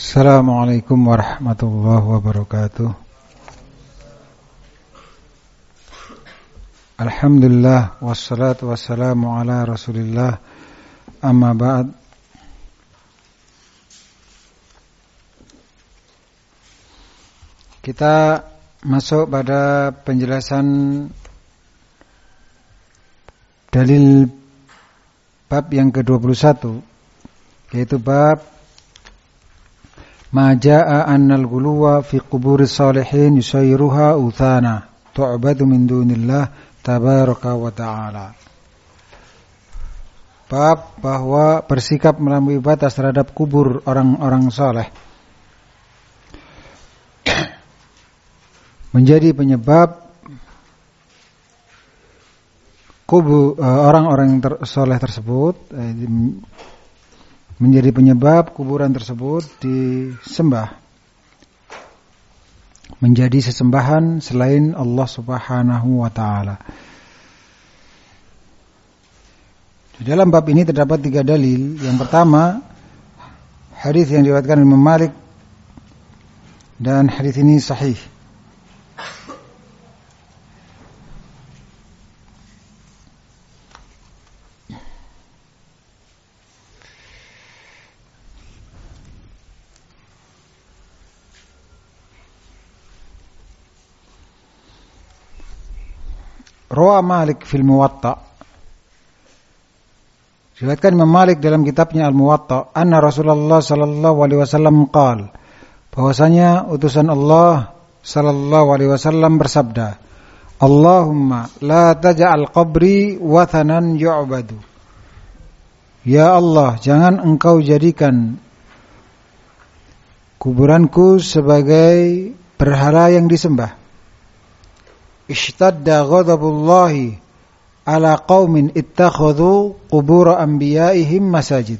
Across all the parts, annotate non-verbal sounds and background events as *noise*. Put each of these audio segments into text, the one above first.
Assalamualaikum warahmatullahi wabarakatuh. Alhamdulillah wassalatu wassalamu ala rasulillah. Amma ba'd. Kita masuk pada penjelasan dalil bab yang ke-21 yaitu bab ma jaa annal guluwa fi qubur salihin yusayruha uthana tu'badu min dunillah tabaraka wa ta'ala. Bab bahwa bersikap melampaui batas terhadap kubur orang-orang saleh *clears throat* menjadi penyebab kubur eh, orang-orang ter, soleh tersebut eh, menjadi penyebab kuburan tersebut disembah menjadi sesembahan selain Allah Subhanahu wa taala. Di dalam bab ini terdapat tiga dalil. Yang pertama, hadis yang diriwayatkan Imam Malik dan hadis ini sahih. Rawa Malik fil Muwatta. Diriwayatkan Imam Malik dalam kitabnya Al-Muwatta, anna Rasulullah sallallahu alaihi wasallam qaal, bahwasanya utusan Allah sallallahu alaihi wasallam bersabda, Allahumma la taj'al qabri wathanan yu'badu. Ya Allah, jangan engkau jadikan kuburanku sebagai berhala yang disembah ishtadda ghadabullahi ala qaumin ittakhadhu qubur anbiya'ihim masajid.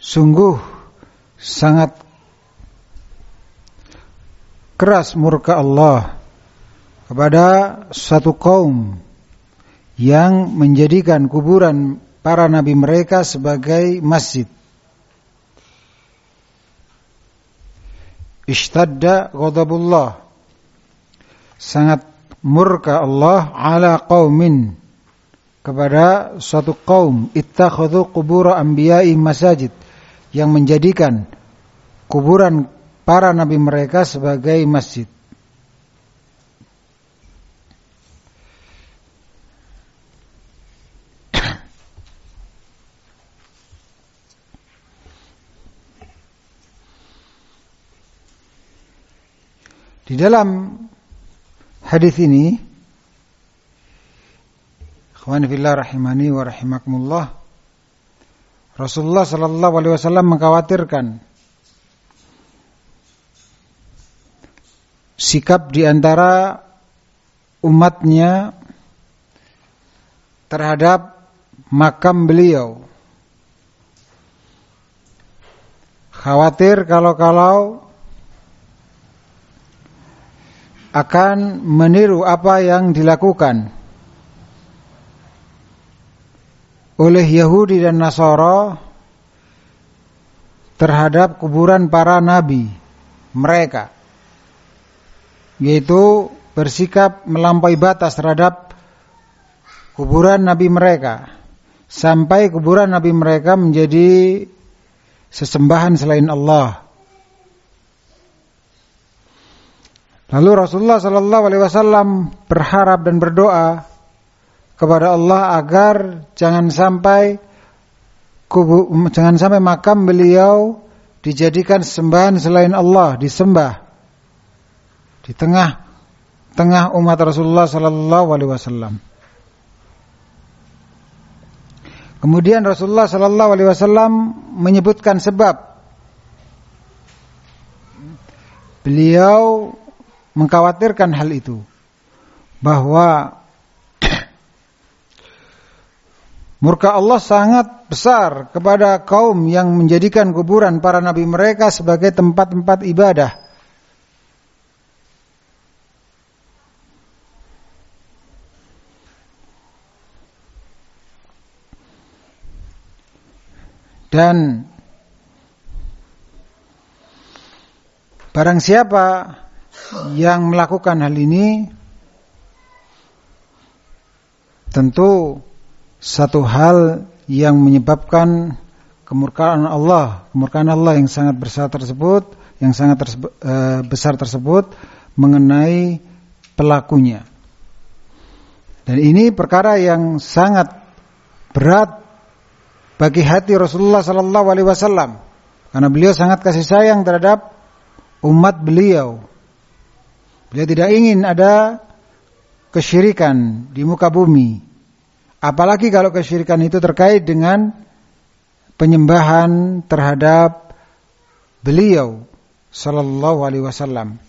Sungguh sangat keras murka Allah kepada satu kaum yang menjadikan kuburan para nabi mereka sebagai masjid. Ishtadda ghadabullah. Sangat murka Allah ala qaumin. Kepada suatu kaum ittakhadhu qubur anbiya'i masajid. Yang menjadikan kuburan para nabi mereka sebagai masjid Di dalam hadis ini Ikhwani fillah rahimani wa rahimakumullah Rasulullah sallallahu alaihi wasallam mengkhawatirkan sikap di antara umatnya terhadap makam beliau. Khawatir kalau-kalau akan meniru apa yang dilakukan oleh Yahudi dan Nasara terhadap kuburan para nabi mereka yaitu bersikap melampaui batas terhadap kuburan nabi mereka sampai kuburan nabi mereka menjadi sesembahan selain Allah Lalu Rasulullah Sallallahu Alaihi Wasallam berharap dan berdoa kepada Allah agar jangan sampai kubu, jangan sampai makam beliau dijadikan sembahan selain Allah, disembah di tengah tengah umat Rasulullah Sallallahu Alaihi Wasallam. Kemudian Rasulullah Sallallahu Alaihi Wasallam menyebutkan sebab beliau mengkhawatirkan hal itu bahwa murka Allah sangat besar kepada kaum yang menjadikan kuburan para nabi mereka sebagai tempat-tempat ibadah. Dan barang siapa yang melakukan hal ini tentu satu hal yang menyebabkan kemurkaan Allah, kemurkaan Allah yang sangat besar tersebut, yang sangat tersebut, e, besar tersebut mengenai pelakunya. Dan ini perkara yang sangat berat bagi hati Rasulullah sallallahu alaihi wasallam karena beliau sangat kasih sayang terhadap umat beliau. Beliau tidak ingin ada kesyirikan di muka bumi. Apalagi kalau kesyirikan itu terkait dengan penyembahan terhadap beliau sallallahu alaihi wasallam.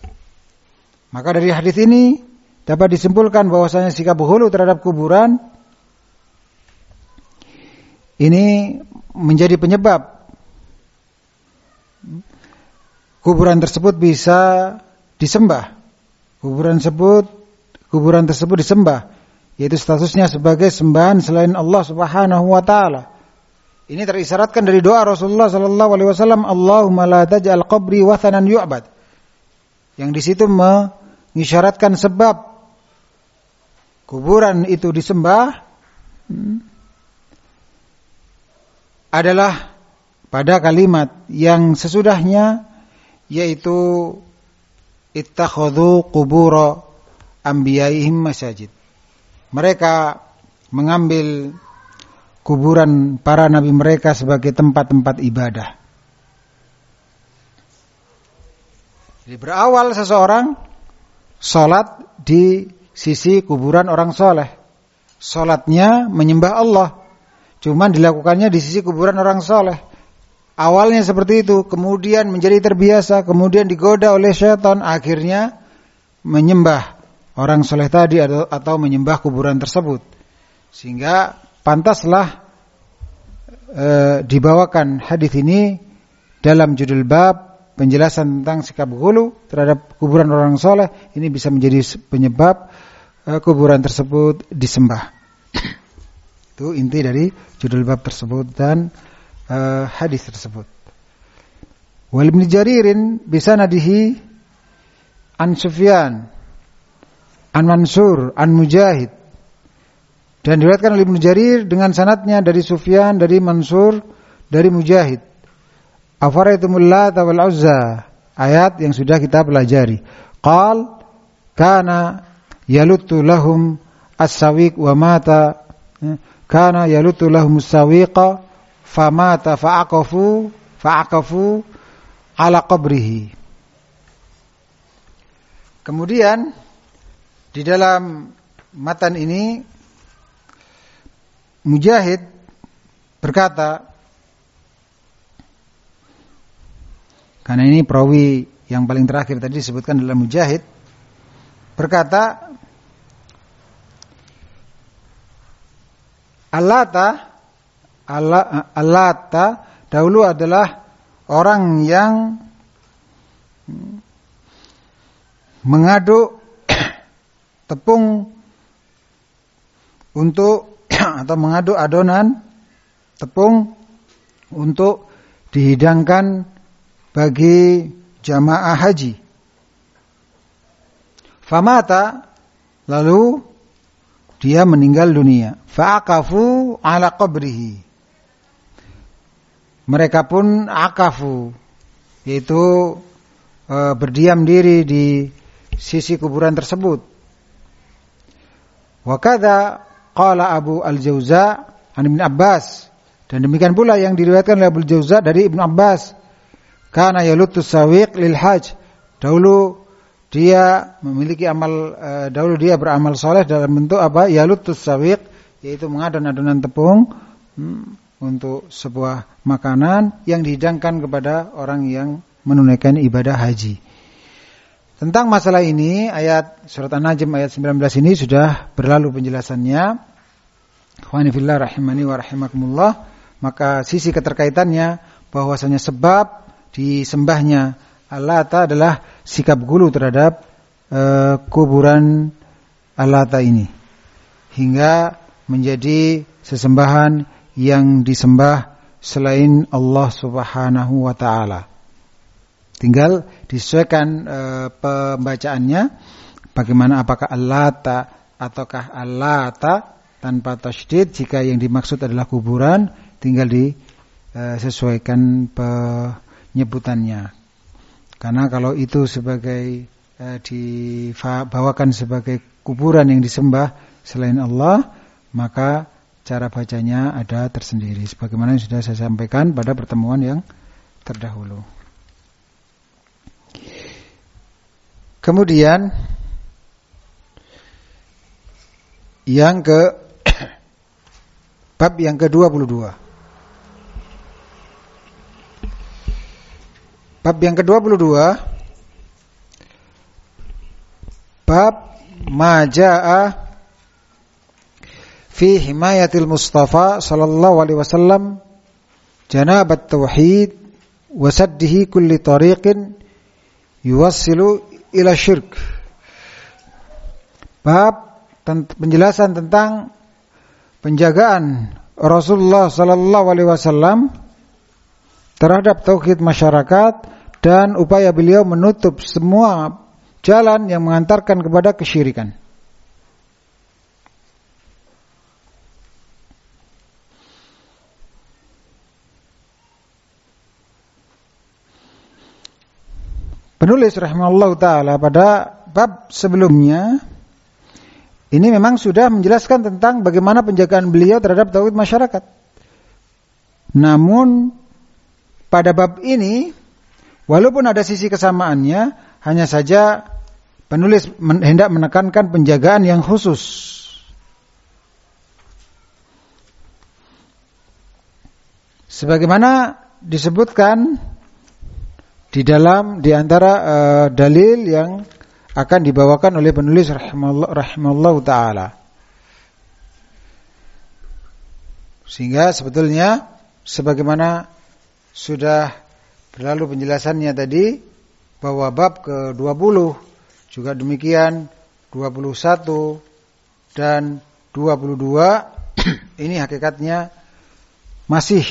Maka dari hadis ini dapat disimpulkan bahwasanya sikap hulu terhadap kuburan ini menjadi penyebab kuburan tersebut bisa disembah. Kuburan tersebut kuburan tersebut disembah yaitu statusnya sebagai sembahan selain Allah Subhanahu wa taala. Ini terisyaratkan dari doa Rasulullah sallallahu alaihi wasallam, Allahumma la taj'al qabri wathanan yu'bad. Yang di situ mengisyaratkan sebab kuburan itu disembah hmm, adalah pada kalimat yang sesudahnya yaitu ittakhadhu qubura anbiya'ihim masajid. Mereka mengambil kuburan para nabi mereka sebagai tempat-tempat ibadah. Jadi berawal seseorang sholat di sisi kuburan orang soleh. Sholatnya menyembah Allah. Cuman dilakukannya di sisi kuburan orang soleh. Awalnya seperti itu, kemudian menjadi terbiasa, kemudian digoda oleh syaitan, akhirnya menyembah orang soleh tadi atau, atau menyembah kuburan tersebut. Sehingga pantaslah e, dibawakan hadis ini dalam judul bab penjelasan tentang sikap hulu terhadap kuburan orang soleh ini bisa menjadi penyebab e, kuburan tersebut disembah. *coughs* Itu inti dari judul bab tersebut dan e, hadis tersebut. Wal ibn Jaririn bisa nadihi an Sufyan An Mansur, An Mujahid. Dan diriwayatkan oleh Ibnu Jarir dengan sanatnya dari Sufyan, dari Mansur, dari Mujahid. Afaraitumul Lata wal Uzza. Ayat yang sudah kita pelajari. Qal kana yalutu lahum as-sawiq wa mata kana yalutu lahum as-sawiqa famata fa'aqafu fa'aqafu ala qabrihi. Kemudian di dalam matan ini Mujahid berkata karena ini perawi yang paling terakhir tadi disebutkan dalam Mujahid berkata Alata Alata dahulu adalah orang yang mengaduk *coughs* tepung untuk *coughs* atau mengaduk adonan tepung untuk dihidangkan bagi jamaah haji. Famata lalu dia meninggal dunia. Fa'akafu ala qabrihi. Mereka pun akafu yaitu e, berdiam diri di sisi kuburan tersebut. Wa kadza qala Abu Al-Jauza an Ibn Abbas. Dan demikian pula yang diriwayatkan oleh Abu Al-Jauza dari Ibn Abbas. Kana yalutu sawiq lil haj dahulu dia memiliki amal uh, dahulu dia beramal soleh dalam bentuk apa? Yalutu sawiq yaitu mengadon adonan tepung. Hmm, untuk sebuah makanan yang dihidangkan kepada orang yang menunaikan ibadah haji. Tentang masalah ini ayat surat An-Najm ayat 19 ini sudah berlalu penjelasannya. Khawani fillah rahimani wa rahimakumullah. Maka sisi keterkaitannya bahwasanya sebab disembahnya Allata adalah sikap gulu terhadap uh, kuburan Allata ini. Hingga menjadi sesembahan yang disembah selain Allah Subhanahu wa taala. Tinggal disesuaikan e, pembacaannya bagaimana apakah Allata ataukah Allata tanpa tasydid jika yang dimaksud adalah kuburan tinggal disesuaikan penyebutannya. Karena kalau itu sebagai e, dibawakan sebagai kuburan yang disembah selain Allah, maka cara bacanya ada tersendiri sebagaimana yang sudah saya sampaikan pada pertemuan yang terdahulu. Kemudian yang ke *coughs* bab yang ke-22. Bab yang ke-22 bab majaa fi himayatil Mustafa sallallahu alaihi wasallam janabat tauhid wa saddihi kulli tariqin yuwassilu ila syirk. Bab penjelasan tentang penjagaan Rasulullah sallallahu alaihi wasallam terhadap tauhid masyarakat dan upaya beliau menutup semua jalan yang mengantarkan kepada kesyirikan. Penulis rahimahullah taala pada bab sebelumnya ini memang sudah menjelaskan tentang bagaimana penjagaan beliau terhadap tauhid masyarakat. Namun pada bab ini walaupun ada sisi kesamaannya hanya saja penulis hendak menekankan penjagaan yang khusus. Sebagaimana disebutkan di dalam di antara uh, dalil yang akan dibawakan oleh penulis rahimallahu, taala. Sehingga sebetulnya sebagaimana sudah berlalu penjelasannya tadi bahwa bab ke-20 juga demikian 21 dan 22 *coughs* ini hakikatnya masih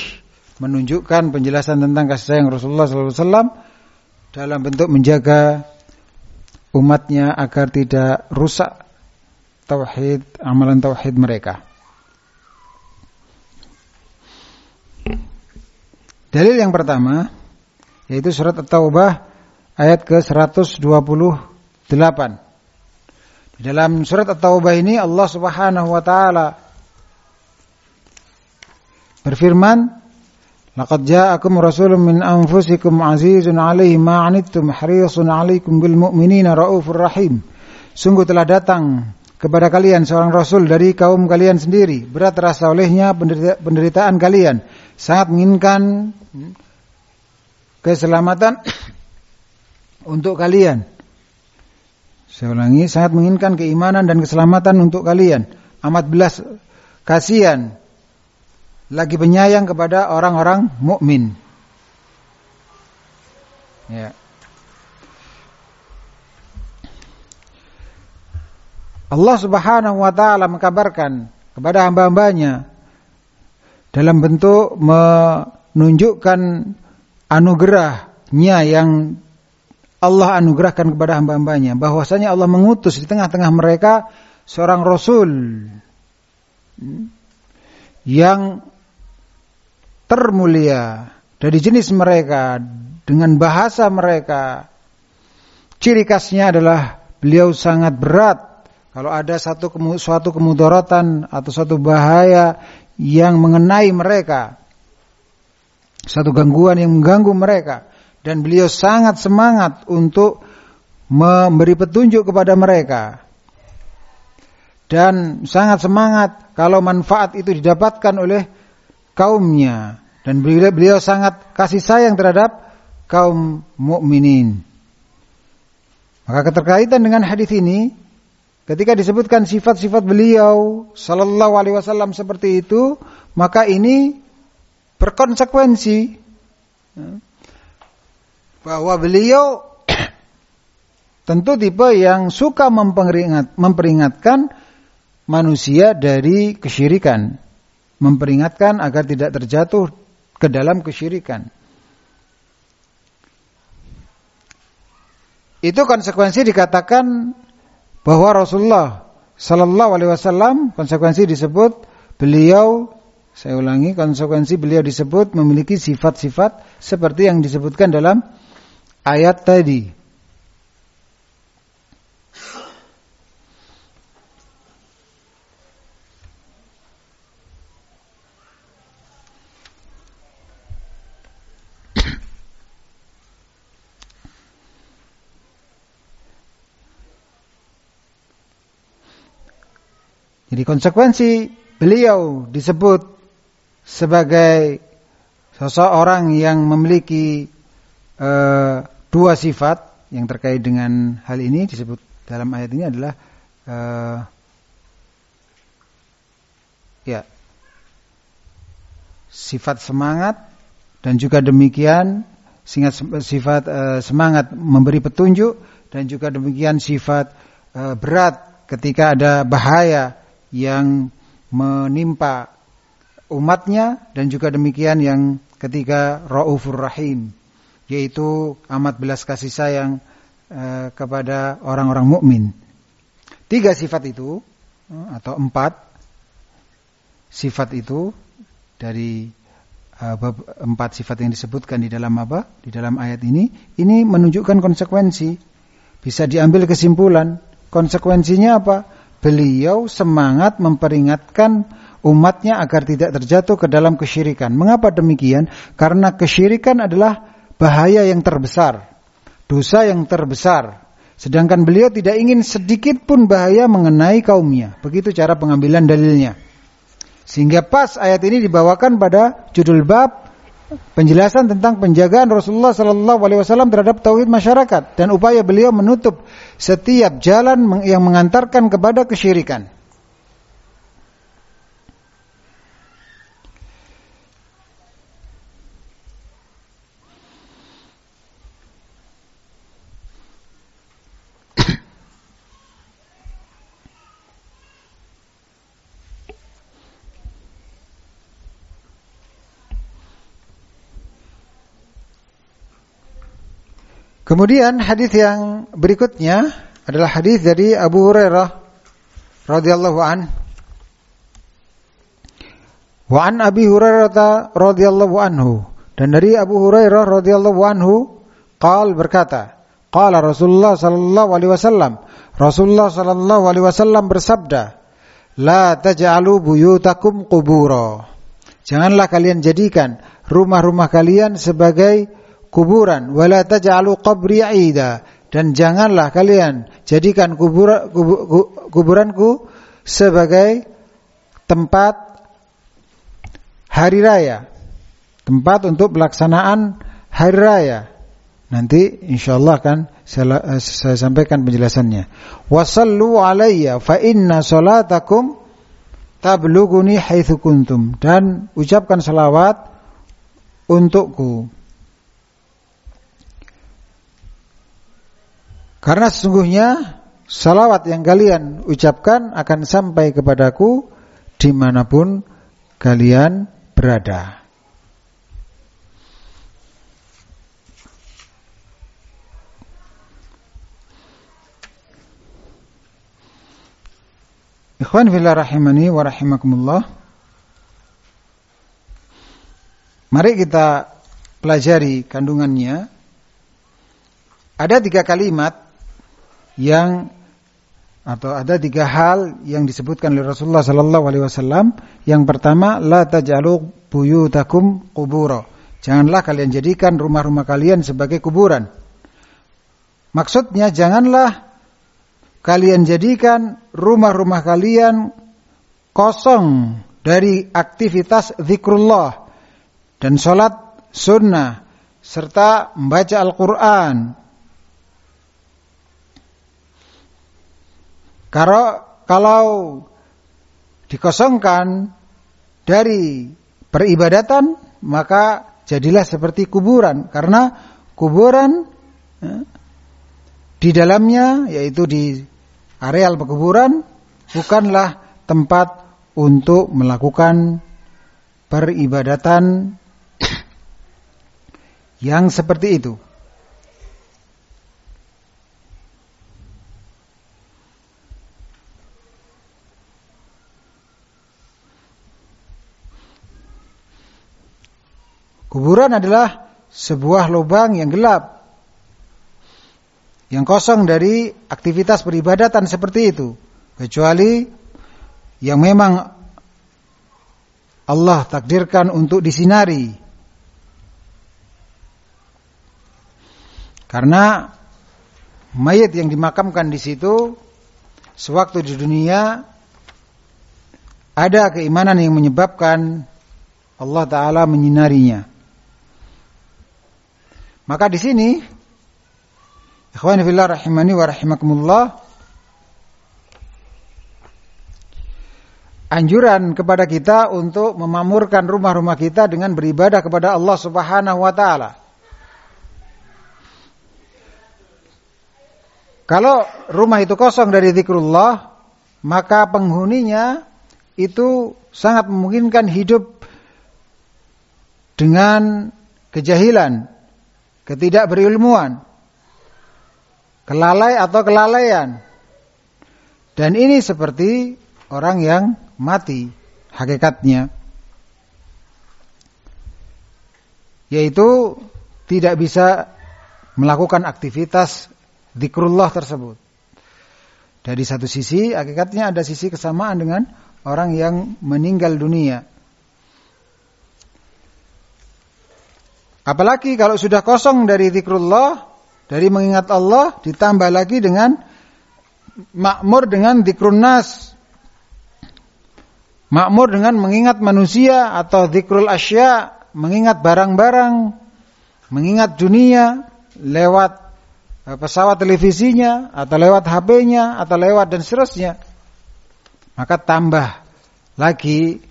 menunjukkan penjelasan tentang kasih sayang Rasulullah SAW dalam bentuk menjaga umatnya agar tidak rusak tauhid amalan tauhid mereka. Dalil yang pertama yaitu surat At-Taubah ayat ke-128. Di dalam surat At-Taubah ini Allah Subhanahu wa taala berfirman Laqad ja'akum rasulun min anfusikum azizun 'alaihi ma 'anittum harisun 'alaikum bil mu'minina raufur rahim. Sungguh telah datang kepada kalian seorang rasul dari kaum kalian sendiri, berat rasa olehnya penderitaan kalian, sangat menginginkan keselamatan *coughs* untuk kalian. Saya ulangi, sangat menginginkan keimanan dan keselamatan untuk kalian. Amat belas kasihan lagi penyayang kepada orang-orang mukmin. Ya. Allah Subhanahu wa taala mengkabarkan kepada hamba-hambanya dalam bentuk menunjukkan anugerahnya yang Allah anugerahkan kepada hamba-hambanya bahwasanya Allah mengutus di tengah-tengah mereka seorang rasul yang termulia dari jenis mereka dengan bahasa mereka. Ciri khasnya adalah beliau sangat berat. Kalau ada satu suatu kemudorotan atau suatu bahaya yang mengenai mereka, satu gangguan yang mengganggu mereka, dan beliau sangat semangat untuk memberi petunjuk kepada mereka dan sangat semangat kalau manfaat itu didapatkan oleh kaumnya dan beliau, beliau sangat kasih sayang terhadap kaum mukminin. Maka keterkaitan dengan hadis ini ketika disebutkan sifat-sifat beliau sallallahu alaihi wasallam seperti itu, maka ini berkonsekuensi bahwa beliau *coughs* tentu tipe yang suka memperingat, memperingatkan manusia dari kesyirikan, memperingatkan agar tidak terjatuh ke dalam kesyirikan. Itu konsekuensi dikatakan bahwa Rasulullah Sallallahu Alaihi Wasallam konsekuensi disebut beliau saya ulangi konsekuensi beliau disebut memiliki sifat-sifat seperti yang disebutkan dalam ayat tadi. Jadi konsekuensi beliau disebut sebagai seseorang yang memiliki uh, dua sifat yang terkait dengan hal ini disebut dalam ayat ini adalah uh, ya sifat semangat dan juga demikian sifat uh, semangat memberi petunjuk dan juga demikian sifat uh, berat ketika ada bahaya yang menimpa umatnya dan juga demikian yang ketiga Raufur Rahim yaitu amat belas kasih sayang eh, kepada orang-orang mukmin. Tiga sifat itu eh, atau empat sifat itu dari eh, empat sifat yang disebutkan di dalam apa? Di dalam ayat ini ini menunjukkan konsekuensi. Bisa diambil kesimpulan. Konsekuensinya apa? Beliau semangat memperingatkan umatnya agar tidak terjatuh ke dalam kesyirikan. Mengapa demikian? Karena kesyirikan adalah bahaya yang terbesar, dosa yang terbesar. Sedangkan beliau tidak ingin sedikit pun bahaya mengenai kaumnya. Begitu cara pengambilan dalilnya. Sehingga pas ayat ini dibawakan pada judul bab penjelasan tentang penjagaan Rasulullah Sallallahu Alaihi Wasallam terhadap tauhid masyarakat dan upaya beliau menutup setiap jalan yang mengantarkan kepada kesyirikan. Kemudian hadis yang berikutnya adalah hadis dari Abu Hurairah radhiyallahu an. Wa an Abi Hurairah radhiyallahu anhu dan dari Abu Hurairah radhiyallahu anhu qal berkata, qala Rasulullah sallallahu alaihi wasallam, Rasulullah sallallahu alaihi wasallam bersabda, "La taj'alu buyutakum qubura." Janganlah kalian jadikan rumah-rumah kalian sebagai kuburan. Wala taj'alu qabri 'ida dan janganlah kalian jadikan kubur, kubur, kuburanku sebagai tempat hari raya. Tempat untuk pelaksanaan hari raya. Nanti insyaallah kan saya, saya sampaikan penjelasannya. Wasallu alayya fa inna salatakum tablughuni haitsu kuntum. Dan ucapkan salawat untukku Karena sesungguhnya salawat yang kalian ucapkan akan sampai kepadaku di mana pun kalian berada. Ikhwan fillah rahimani wa rahimakumullah. Mari kita pelajari kandungannya. Ada tiga kalimat yang atau ada tiga hal yang disebutkan oleh Rasulullah sallallahu alaihi wasallam. Yang pertama, la taj'alu buyutakum qubura. Janganlah kalian jadikan rumah-rumah kalian sebagai kuburan. Maksudnya janganlah kalian jadikan rumah-rumah kalian kosong dari aktivitas zikrullah dan sholat sunnah serta membaca Al-Quran Kalau kalau dikosongkan dari peribadatan maka jadilah seperti kuburan karena kuburan ya, di dalamnya yaitu di areal pekuburan bukanlah tempat untuk melakukan peribadatan yang seperti itu. Kuburan adalah sebuah lubang yang gelap. Yang kosong dari aktivitas peribadatan seperti itu. Kecuali yang memang Allah takdirkan untuk disinari. Karena mayat yang dimakamkan di situ sewaktu di dunia ada keimanan yang menyebabkan Allah taala menyinarinya. Maka di sini ikhwan fillah rahimani wa rahimakumullah anjuran kepada kita untuk memamurkan rumah-rumah kita dengan beribadah kepada Allah Subhanahu wa taala. Kalau rumah itu kosong dari zikrullah, maka penghuninya itu sangat memungkinkan hidup dengan kejahilan, ketidakberilmuan, kelalai atau kelalaian. Dan ini seperti orang yang mati hakikatnya. Yaitu tidak bisa melakukan aktivitas zikrullah tersebut. Dari satu sisi hakikatnya ada sisi kesamaan dengan orang yang meninggal dunia. Apalagi kalau sudah kosong dari zikrullah, dari mengingat Allah, ditambah lagi dengan makmur dengan zikrun nas. Makmur dengan mengingat manusia atau zikrul asya, mengingat barang-barang, mengingat dunia lewat eh, pesawat televisinya atau lewat HP-nya atau lewat dan seterusnya. Maka tambah lagi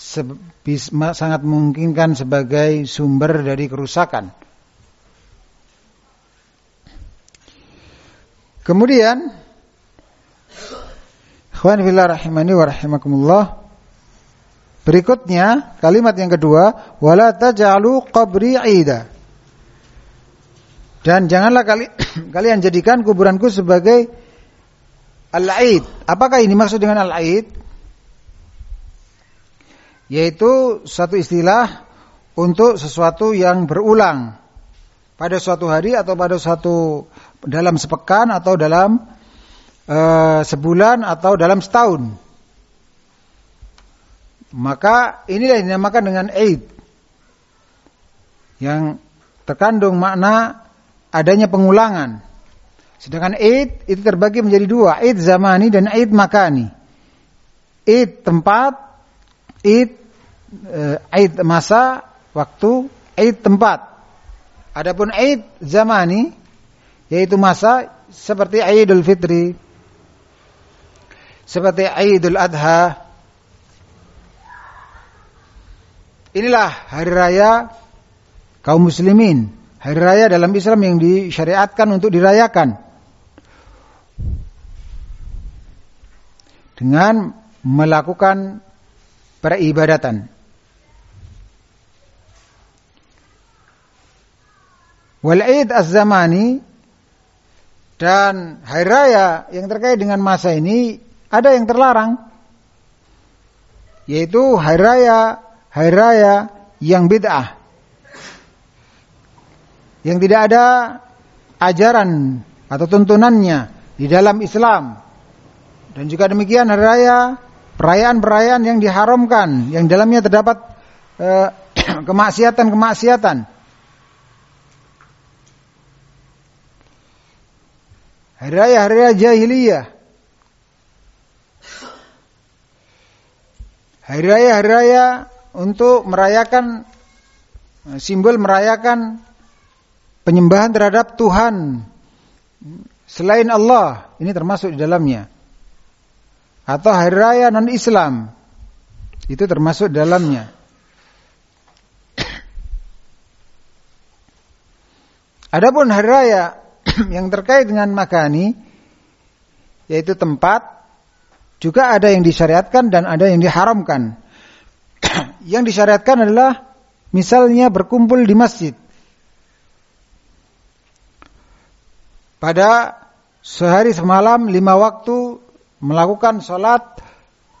sangat memungkinkan sebagai sumber dari kerusakan. Kemudian Ikhwan fillah rahimani wa rahimakumullah Berikutnya kalimat yang kedua wala taj'alu qabri 'ida. Dan janganlah kali, *clears throat* kalian jadikan kuburanku sebagai al-'id. Apakah ini maksud dengan al-'id? Yaitu satu istilah untuk sesuatu yang berulang pada suatu hari atau pada suatu dalam sepekan atau dalam uh, sebulan atau dalam setahun. Maka inilah yang dinamakan dengan Eid yang terkandung makna adanya pengulangan. Sedangkan Eid itu terbagi menjadi dua, Eid zamani dan Eid makani. Eid tempat, Eid uh, Aid masa, waktu, Aid tempat. Adapun Aid zamani yaitu masa seperti Aidul Fitri, seperti Aidul Adha. Inilah hari raya kaum muslimin, hari raya dalam Islam yang disyariatkan untuk dirayakan. Dengan melakukan peribadatan. Wal Az-Zamani dan hari raya yang terkait dengan masa ini ada yang terlarang yaitu hari raya hari raya yang bid'ah. Yang tidak ada ajaran atau tuntunannya di dalam Islam. Dan juga demikian hari raya perayaan-perayaan yang diharamkan yang dalamnya terdapat eh, *clears throat* kemaksiatan-kemaksiatan Hari raya hari raya jahiliyah. Hari raya hari raya untuk merayakan simbol merayakan penyembahan terhadap Tuhan selain Allah. Ini termasuk di dalamnya. Atau hari raya non Islam. Itu termasuk di dalamnya. Adapun hari raya *clears throat* yang terkait dengan makani yaitu tempat juga ada yang disyariatkan dan ada yang diharamkan. *clears throat* yang disyariatkan adalah misalnya berkumpul di masjid. pada sehari semalam lima waktu melakukan sholat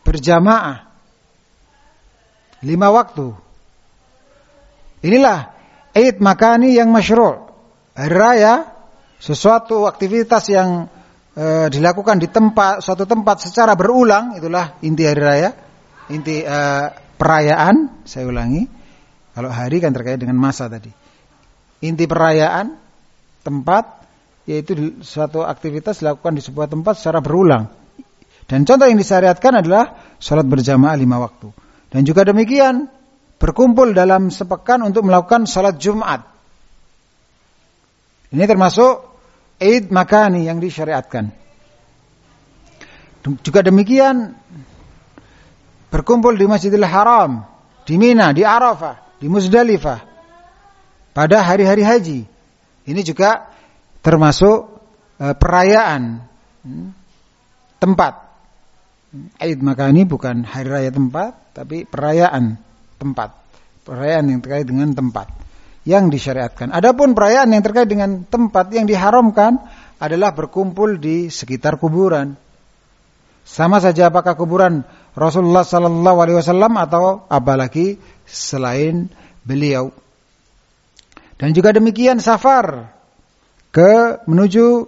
berjamaah. Lima waktu. Inilah Eid makani yang masyru' Hari raya sesuatu aktivitas yang e, dilakukan di tempat suatu tempat secara berulang itulah inti hari raya, inti e, perayaan, saya ulangi. Kalau hari kan terkait dengan masa tadi. Inti perayaan tempat yaitu suatu aktivitas dilakukan di sebuah tempat secara berulang. Dan contoh yang disyariatkan adalah sholat berjamaah lima waktu. Dan juga demikian berkumpul dalam sepekan untuk melakukan sholat Jumat. Ini termasuk Eid makani yang disyariatkan. Juga demikian berkumpul di Masjidil Haram, di Mina, di Arafah, di Muzdalifah pada hari-hari haji. Ini juga termasuk uh, perayaan hmm, tempat. Eid makani bukan hari raya tempat, tapi perayaan tempat. Perayaan yang terkait dengan tempat yang disyariatkan. Adapun perayaan yang terkait dengan tempat yang diharamkan adalah berkumpul di sekitar kuburan. Sama saja apakah kuburan Rasulullah sallallahu alaihi wasallam atau apalagi selain beliau. Dan juga demikian safar ke menuju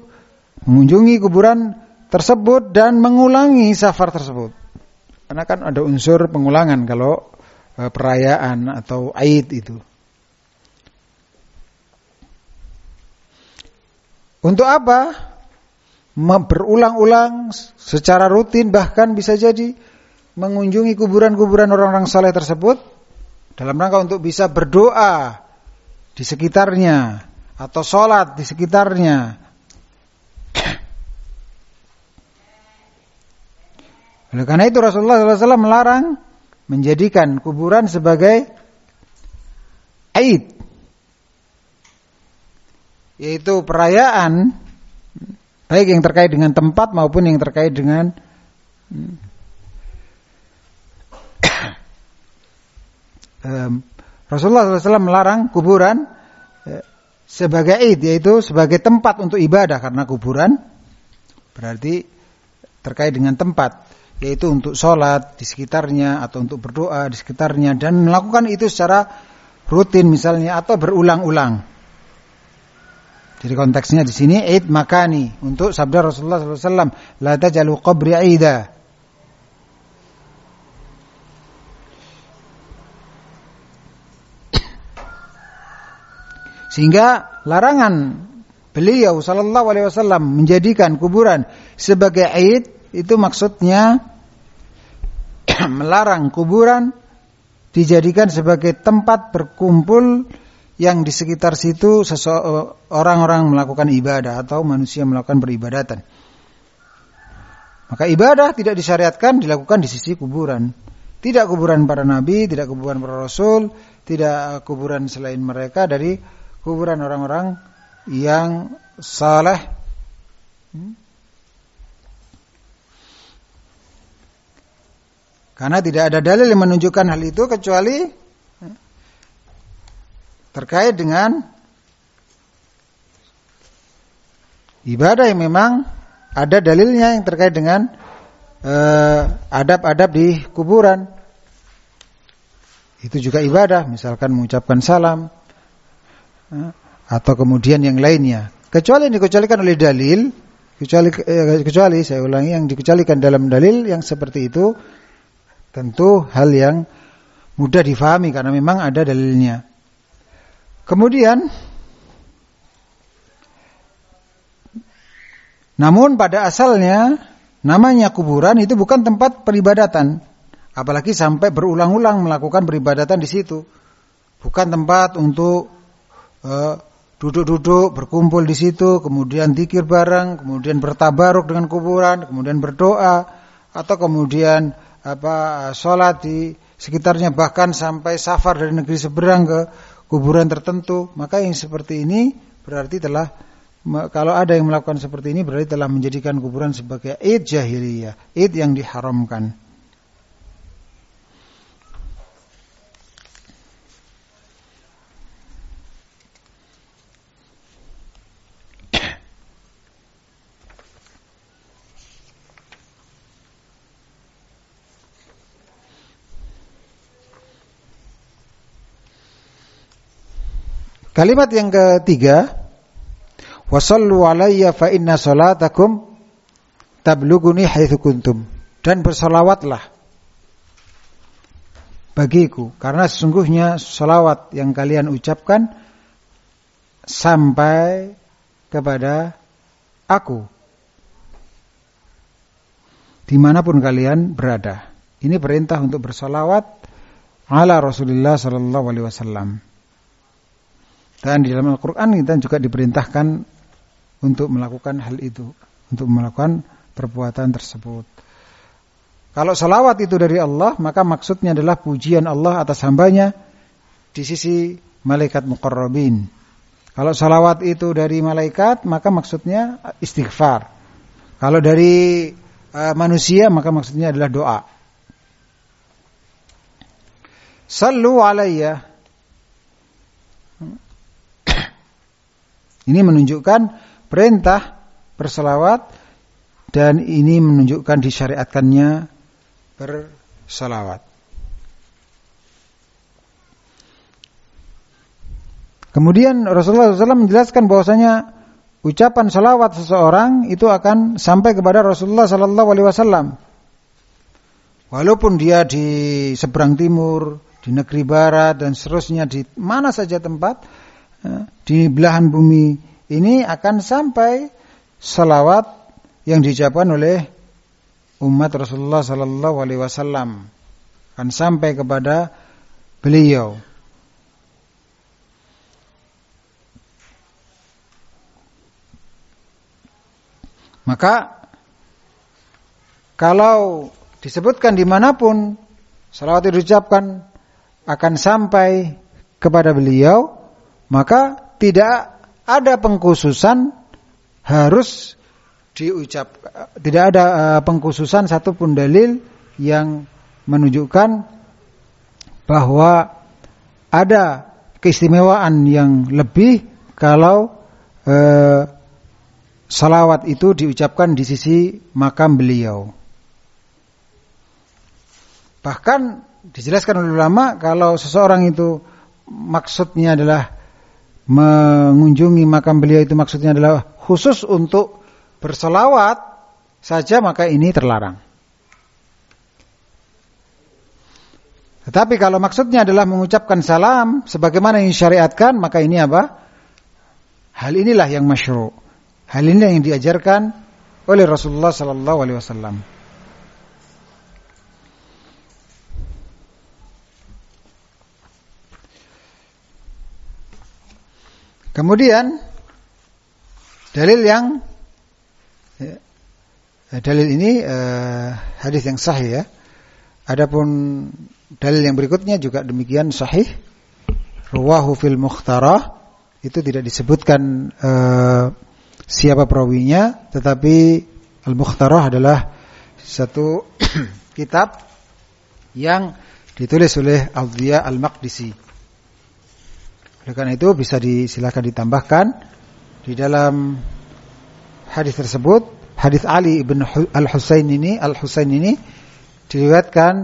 mengunjungi kuburan tersebut dan mengulangi safar tersebut. Karena kan ada unsur pengulangan kalau eh, perayaan atau Aid itu. Untuk apa? Berulang-ulang secara rutin bahkan bisa jadi mengunjungi kuburan-kuburan orang-orang saleh tersebut dalam rangka untuk bisa berdoa di sekitarnya atau sholat di sekitarnya. Oleh karena itu Rasulullah SAW melarang menjadikan kuburan sebagai aid yaitu perayaan baik yang terkait dengan tempat maupun yang terkait dengan *coughs* um, Rasulullah SAW melarang kuburan eh, sebagai id yaitu sebagai tempat untuk ibadah karena kuburan berarti terkait dengan tempat yaitu untuk sholat di sekitarnya atau untuk berdoa di sekitarnya dan melakukan itu secara rutin misalnya atau berulang-ulang. Jadi konteksnya di sini id makani untuk sabda Rasulullah SAW, la tajalu qabri aida. Sehingga larangan beliau sallallahu alaihi wasallam menjadikan kuburan sebagai aid itu maksudnya *clears throat* melarang kuburan dijadikan sebagai tempat berkumpul yang di sekitar situ orang-orang melakukan ibadah atau manusia melakukan peribadatan. Maka ibadah tidak disyariatkan dilakukan di sisi kuburan. Tidak kuburan para nabi, tidak kuburan para rasul, tidak kuburan selain mereka dari kuburan orang-orang yang saleh. Hmm? Karena tidak ada dalil yang menunjukkan hal itu kecuali terkait dengan ibadah yang memang ada dalilnya yang terkait dengan eh, adab-adab uh, di kuburan. Itu juga ibadah, misalkan mengucapkan salam uh, atau kemudian yang lainnya. Kecuali yang dikecualikan oleh dalil, kecuali eh, kecuali saya ulangi yang dikecualikan dalam dalil yang seperti itu tentu hal yang mudah difahami karena memang ada dalilnya. Kemudian namun pada asalnya namanya kuburan itu bukan tempat peribadatan, apalagi sampai berulang-ulang melakukan peribadatan di situ. Bukan tempat untuk eh, duduk-duduk, berkumpul di situ, kemudian dikir bareng, kemudian bertabaruk dengan kuburan, kemudian berdoa atau kemudian apa sholat di sekitarnya bahkan sampai safar dari negeri seberang ke kuburan tertentu, maka yang seperti ini berarti telah kalau ada yang melakukan seperti ini berarti telah menjadikan kuburan sebagai id jahiliyah, id yang diharamkan. Kalimat yang ketiga, wasallu alayya fa inna salatakum tabluguni haitsu kuntum. Dan bersalawatlah bagiku karena sesungguhnya salawat yang kalian ucapkan sampai kepada aku di mana pun kalian berada. Ini perintah untuk bersalawat ala Rasulullah Sallallahu Alaihi Wasallam. Dan di dalam Al-Quran kita juga diperintahkan untuk melakukan hal itu, untuk melakukan perbuatan tersebut. Kalau salawat itu dari Allah, maka maksudnya adalah pujian Allah atas hambanya di sisi malaikat muqarrabin. Kalau salawat itu dari malaikat, maka maksudnya istighfar. Kalau dari uh, manusia, maka maksudnya adalah doa. Sallu alayya Ini menunjukkan perintah berselawat dan ini menunjukkan disyariatkannya berselawat. Kemudian Rasulullah SAW menjelaskan bahwasanya ucapan salawat seseorang itu akan sampai kepada Rasulullah SAW. Walaupun dia di seberang timur, di negeri barat dan seterusnya di mana saja tempat, di belahan bumi ini akan sampai salawat yang diucapkan oleh umat Rasulullah Sallallahu Alaihi Wasallam akan sampai kepada beliau. Maka kalau disebutkan di mana pun salawat itu diucapkan akan sampai kepada beliau maka tidak ada pengkhususan harus diucap tidak ada uh, pengkhususan satupun dalil yang menunjukkan bahwa ada keistimewaan yang lebih kalau uh, salawat itu diucapkan di sisi makam beliau. Bahkan dijelaskan oleh ulama kalau seseorang itu maksudnya adalah mengunjungi makam beliau itu maksudnya adalah khusus untuk berselawat saja maka ini terlarang. Tetapi kalau maksudnya adalah mengucapkan salam sebagaimana yang disyariatkan maka ini apa? Hal inilah yang masyru'. Hal ini yang diajarkan oleh Rasulullah sallallahu alaihi wasallam. Kemudian dalil yang ya, dalil ini uh, hadis yang sahih ya. Adapun dalil yang berikutnya juga demikian sahih. Ruwahu fil mukhtarah itu tidak disebutkan uh, siapa perawinya, tetapi al-mukhtarah adalah satu *clears throat* kitab yang ditulis oleh Al-Dhiya Al-Maqdisi. Oleh karena itu bisa disilakan ditambahkan di dalam hadis tersebut, hadis Ali bin Al Husain ini, Al Husain ini diriwayatkan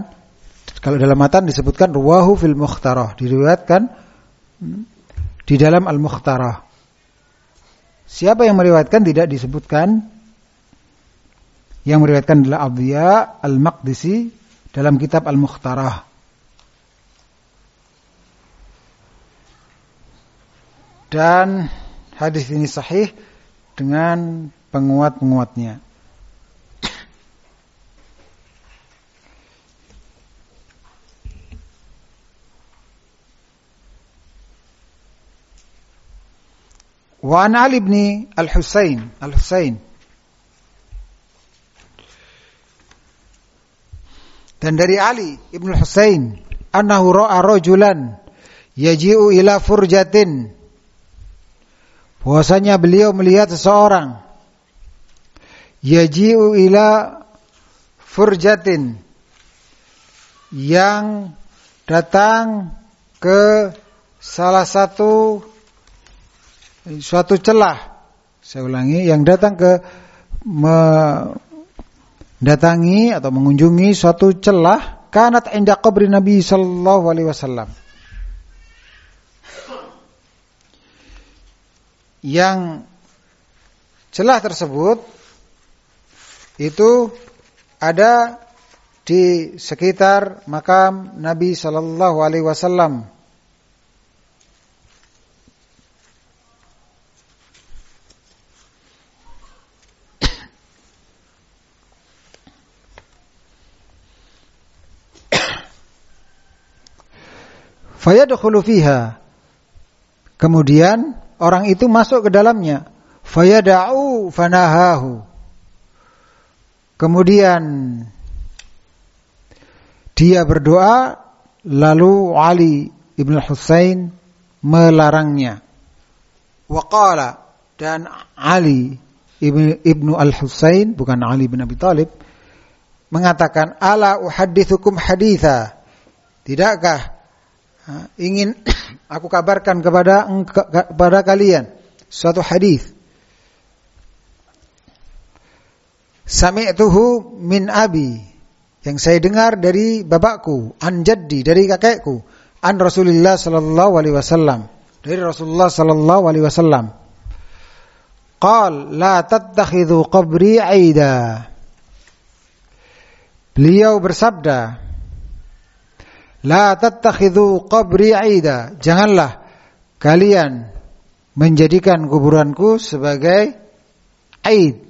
kalau dalam matan disebutkan ruwahu fil mukhtarah, diriwayatkan hmm, di dalam Al Mukhtarah. Siapa yang meriwayatkan tidak disebutkan. Yang meriwayatkan adalah Abdiya Al-Maqdisi dalam kitab Al-Mukhtarah. Dan hadis ini sahih dengan penguat-penguatnya. An Ali bin Al-Husain, Al-Husain. Dan dari Ali ibn Husain, annahu ra'a rajulan yaji'u ila furjatin bahwasanya beliau melihat seseorang. Yaji'u ila furjatin. Yang datang ke salah satu suatu celah. Saya ulangi yang datang ke mendatangi atau mengunjungi suatu celah kanat inda qabri Nabi sallallahu alaihi wasallam yang celah tersebut itu ada di sekitar makam Nabi sallallahu alaihi wasallam. *coughs* Fayadkhulu fiha. Kemudian orang itu masuk ke dalamnya. Fayada'u fanahahu. Kemudian dia berdoa lalu Ali ibn Husain melarangnya. Waqala dan Ali ibn ibnu al Husain bukan Ali bin Abi Thalib mengatakan ala uhaddithukum haditha tidakkah ingin aku kabarkan kepada kepada kalian suatu hadis Sami'tuhu min abi yang saya dengar dari bapakku, an jaddi dari kakekku, an Rasulullah sallallahu alaihi wasallam, dari Rasulullah sallallahu alaihi wasallam. Qal la tattakhidhu qabri aida. Beliau bersabda, La tattakhidhu qabri aida. Janganlah kalian menjadikan kuburanku sebagai aid.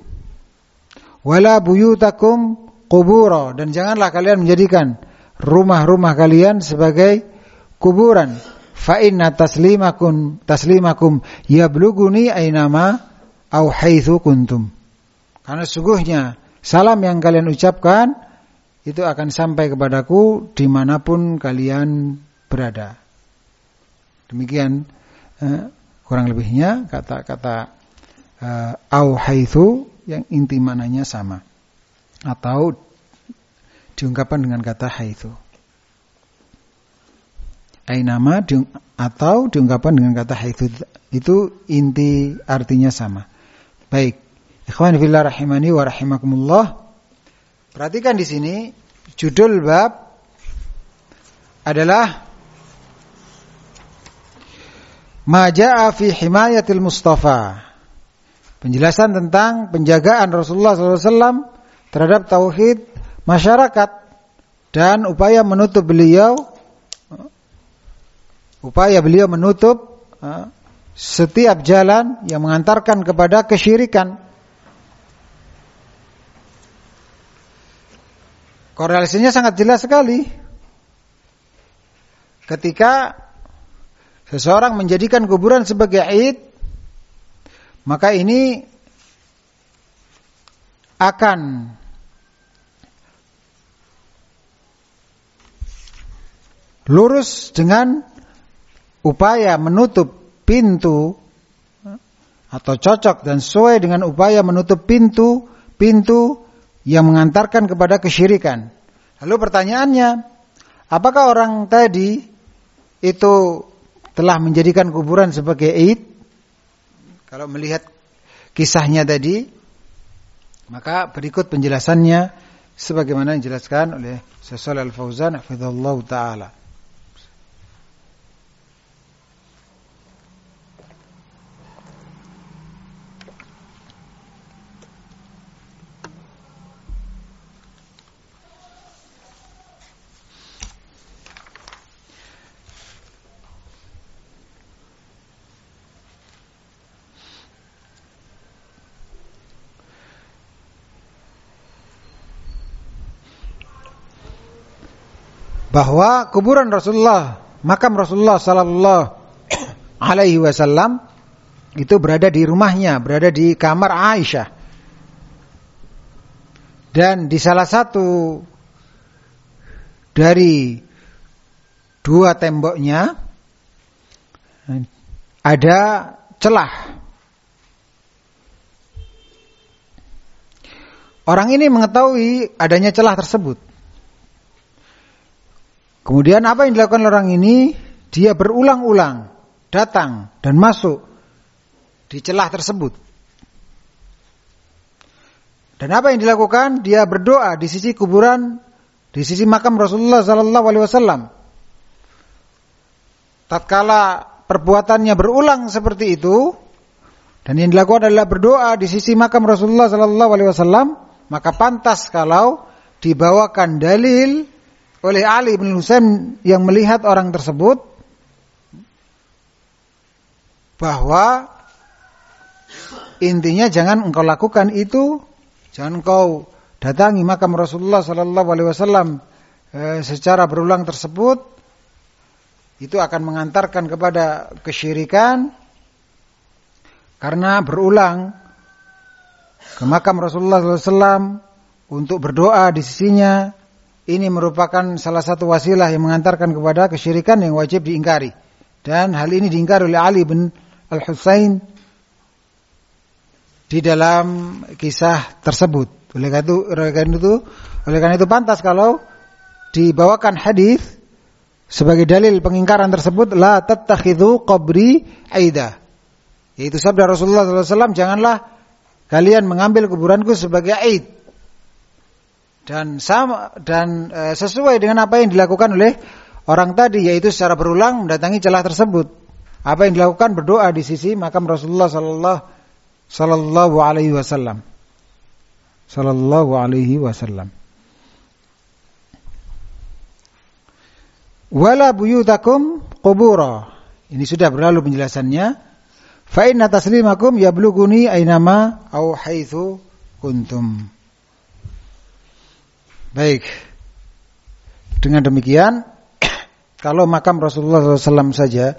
Wala buyutakum kuburo dan janganlah kalian menjadikan rumah-rumah kalian sebagai kuburan. Fa inna taslimakum taslimakum yabluguni ainama au haitsu kuntum. Karena sungguhnya salam yang kalian ucapkan itu akan sampai kepadaku di mana pun kalian berada. Demikian eh, kurang lebihnya kata-kata eh, au yang inti mananya sama atau diungkapkan dengan kata haitsu. Ainama atau diungkapkan dengan kata haitsu itu inti artinya sama. Baik. Ikhwan fillah rahimani wa rahimakumullah. Perhatikan di sini judul bab adalah Maja'a fi himayatil Mustafa. Penjelasan tentang penjagaan Rasulullah SAW terhadap tauhid masyarakat dan upaya menutup beliau upaya beliau menutup setiap jalan yang mengantarkan kepada kesyirikan. Korelasinya sangat jelas sekali. Ketika seseorang menjadikan kuburan sebagai id, maka ini akan lurus dengan upaya menutup pintu atau cocok dan sesuai dengan upaya menutup pintu pintu yang mengantarkan kepada kesyirikan. Lalu pertanyaannya, apakah orang tadi itu telah menjadikan kuburan sebagai id? Kalau melihat kisahnya tadi, maka berikut penjelasannya sebagaimana dijelaskan oleh Syekh Al-Fauzan hafizallahu taala. Bahwa kuburan Rasulullah, makam Rasulullah sallallahu alaihi wasallam itu berada di rumahnya, berada di kamar Aisyah. Dan di salah satu dari dua temboknya ada celah. Orang ini mengetahui adanya celah tersebut. Kemudian apa yang dilakukan orang ini? Dia berulang-ulang datang dan masuk di celah tersebut. Dan apa yang dilakukan? Dia berdoa di sisi kuburan, di sisi makam Rasulullah sallallahu alaihi wasallam. Tatkala perbuatannya berulang seperti itu, dan yang dilakukan adalah berdoa di sisi makam Rasulullah sallallahu alaihi wasallam, maka pantas kalau dibawakan dalil oleh Ali bin Husain yang melihat orang tersebut bahwa intinya jangan engkau lakukan itu, jangan engkau datangi makam Rasulullah sallallahu alaihi wasallam eh, secara berulang tersebut itu akan mengantarkan kepada kesyirikan karena berulang ke makam Rasulullah SAW untuk berdoa di sisinya ini merupakan salah satu wasilah yang mengantarkan kepada kesyirikan yang wajib diingkari dan hal ini diingkari oleh Ali bin Al Husain di dalam kisah tersebut. Oleh karena itu, oleh karena itu, oleh karena itu pantas kalau dibawakan hadis sebagai dalil pengingkaran tersebut la tattakhidhu qabri aida. Yaitu sabda Rasulullah SAW, janganlah kalian mengambil kuburanku sebagai aid. Dan sama dan e, sesuai dengan apa yang dilakukan oleh orang tadi yaitu secara berulang mendatangi celah tersebut. Apa yang dilakukan berdoa di sisi makam Rasulullah sallallahu sallallahu alaihi wasallam. Sallallahu alaihi wasallam. Wala buyutakum qubura. Ini sudah berlalu penjelasannya. Fa inna taslimakum yablughuni ainama au haitsu kuntum. Baik. Dengan demikian, *coughs* kalau makam Rasulullah SAW saja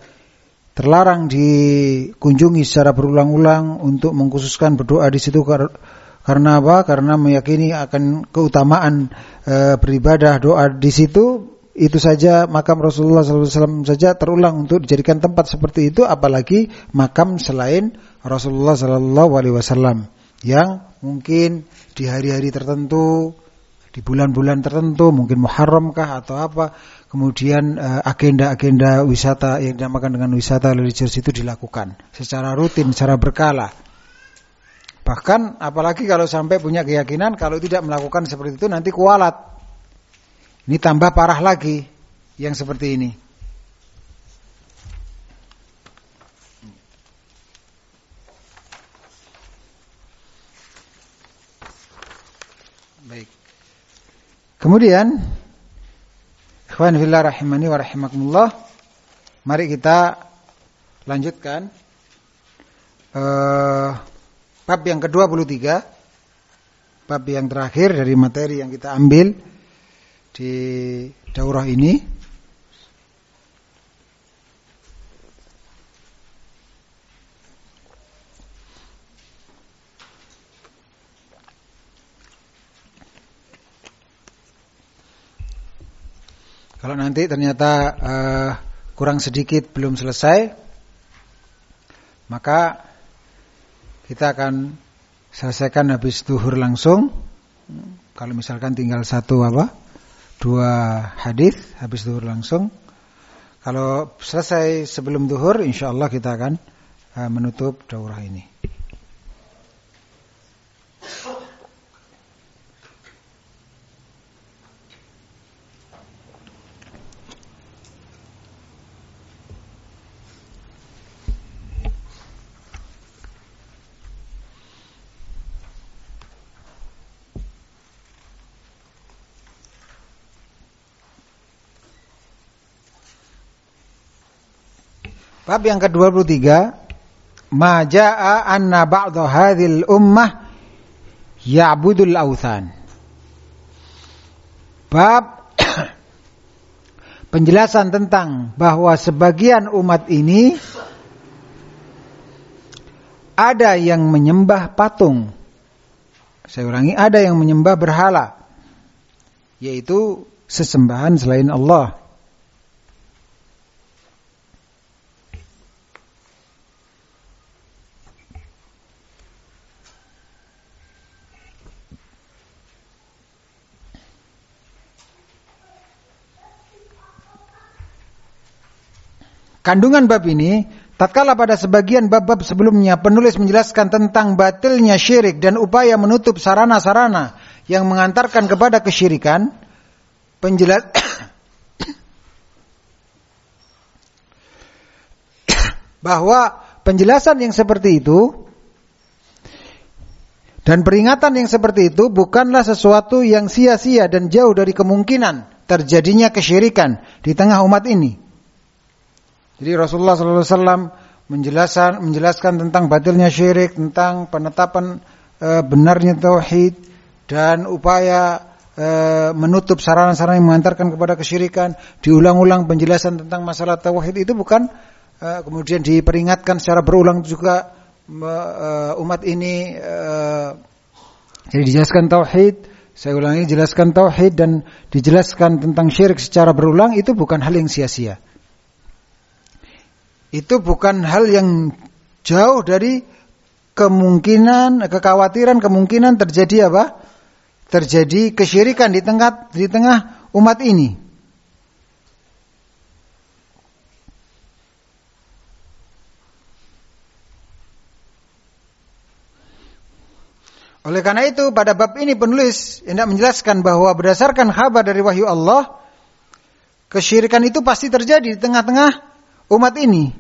terlarang dikunjungi secara berulang-ulang untuk mengkhususkan berdoa di situ karena apa? Karena meyakini akan keutamaan e, beribadah doa di situ itu saja makam Rasulullah SAW saja terulang untuk dijadikan tempat seperti itu, apalagi makam selain Rasulullah SAW yang mungkin di hari-hari tertentu, di bulan-bulan tertentu, mungkin Muharram kah atau apa, kemudian eh, agenda-agenda wisata yang dinamakan dengan wisata religius itu dilakukan secara rutin, secara berkala. Bahkan apalagi kalau sampai punya keyakinan kalau tidak melakukan seperti itu nanti kualat ini tambah parah lagi yang seperti ini. Kemudian ikhwan fillah rahimani wa rahimakumullah, mari kita lanjutkan uh, bab yang ke-23 bab yang terakhir dari materi yang kita ambil di daurah ini Kalau nanti ternyata uh, kurang sedikit belum selesai, maka kita akan selesaikan habis duhur langsung. Kalau misalkan tinggal satu apa? dua hadis habis duhur langsung. Kalau selesai sebelum duhur, insya Allah kita akan uh, menutup daurah ini. Bab yang ke-23 Maja'a anna ba'dha hadhil ummah ya'budul authan. Bab *clears throat* penjelasan tentang bahwa sebagian umat ini ada yang menyembah patung. Saya ulangi, ada yang menyembah berhala. Yaitu sesembahan selain Allah. Kandungan bab ini, tatkala pada sebagian bab-bab sebelumnya penulis menjelaskan tentang batilnya syirik dan upaya menutup sarana-sarana yang mengantarkan kepada kesyirikan, penjelas *coughs* bahwa penjelasan yang seperti itu Dan peringatan yang seperti itu bukanlah sesuatu yang sia-sia dan jauh dari kemungkinan terjadinya kesyirikan di tengah umat ini. Jadi Rasulullah SAW menjelaskan menjelaskan tentang batilnya syirik, tentang penetapan e, benarnya tauhid dan upaya e, menutup sarana-sarana yang mengantarkan kepada kesyirikan, diulang-ulang penjelasan tentang masalah tauhid itu bukan e, kemudian diperingatkan secara berulang juga uh, umat ini uh, jadi dijelaskan tauhid, saya ulangi jelaskan tauhid dan dijelaskan tentang syirik secara berulang itu bukan hal yang sia-sia. Itu bukan hal yang jauh dari kemungkinan, kekhawatiran, kemungkinan terjadi apa? Terjadi kesyirikan di tengah di tengah umat ini. Oleh karena itu pada bab ini penulis hendak menjelaskan bahwa berdasarkan kabar dari wahyu Allah kesyirikan itu pasti terjadi di tengah-tengah umat ini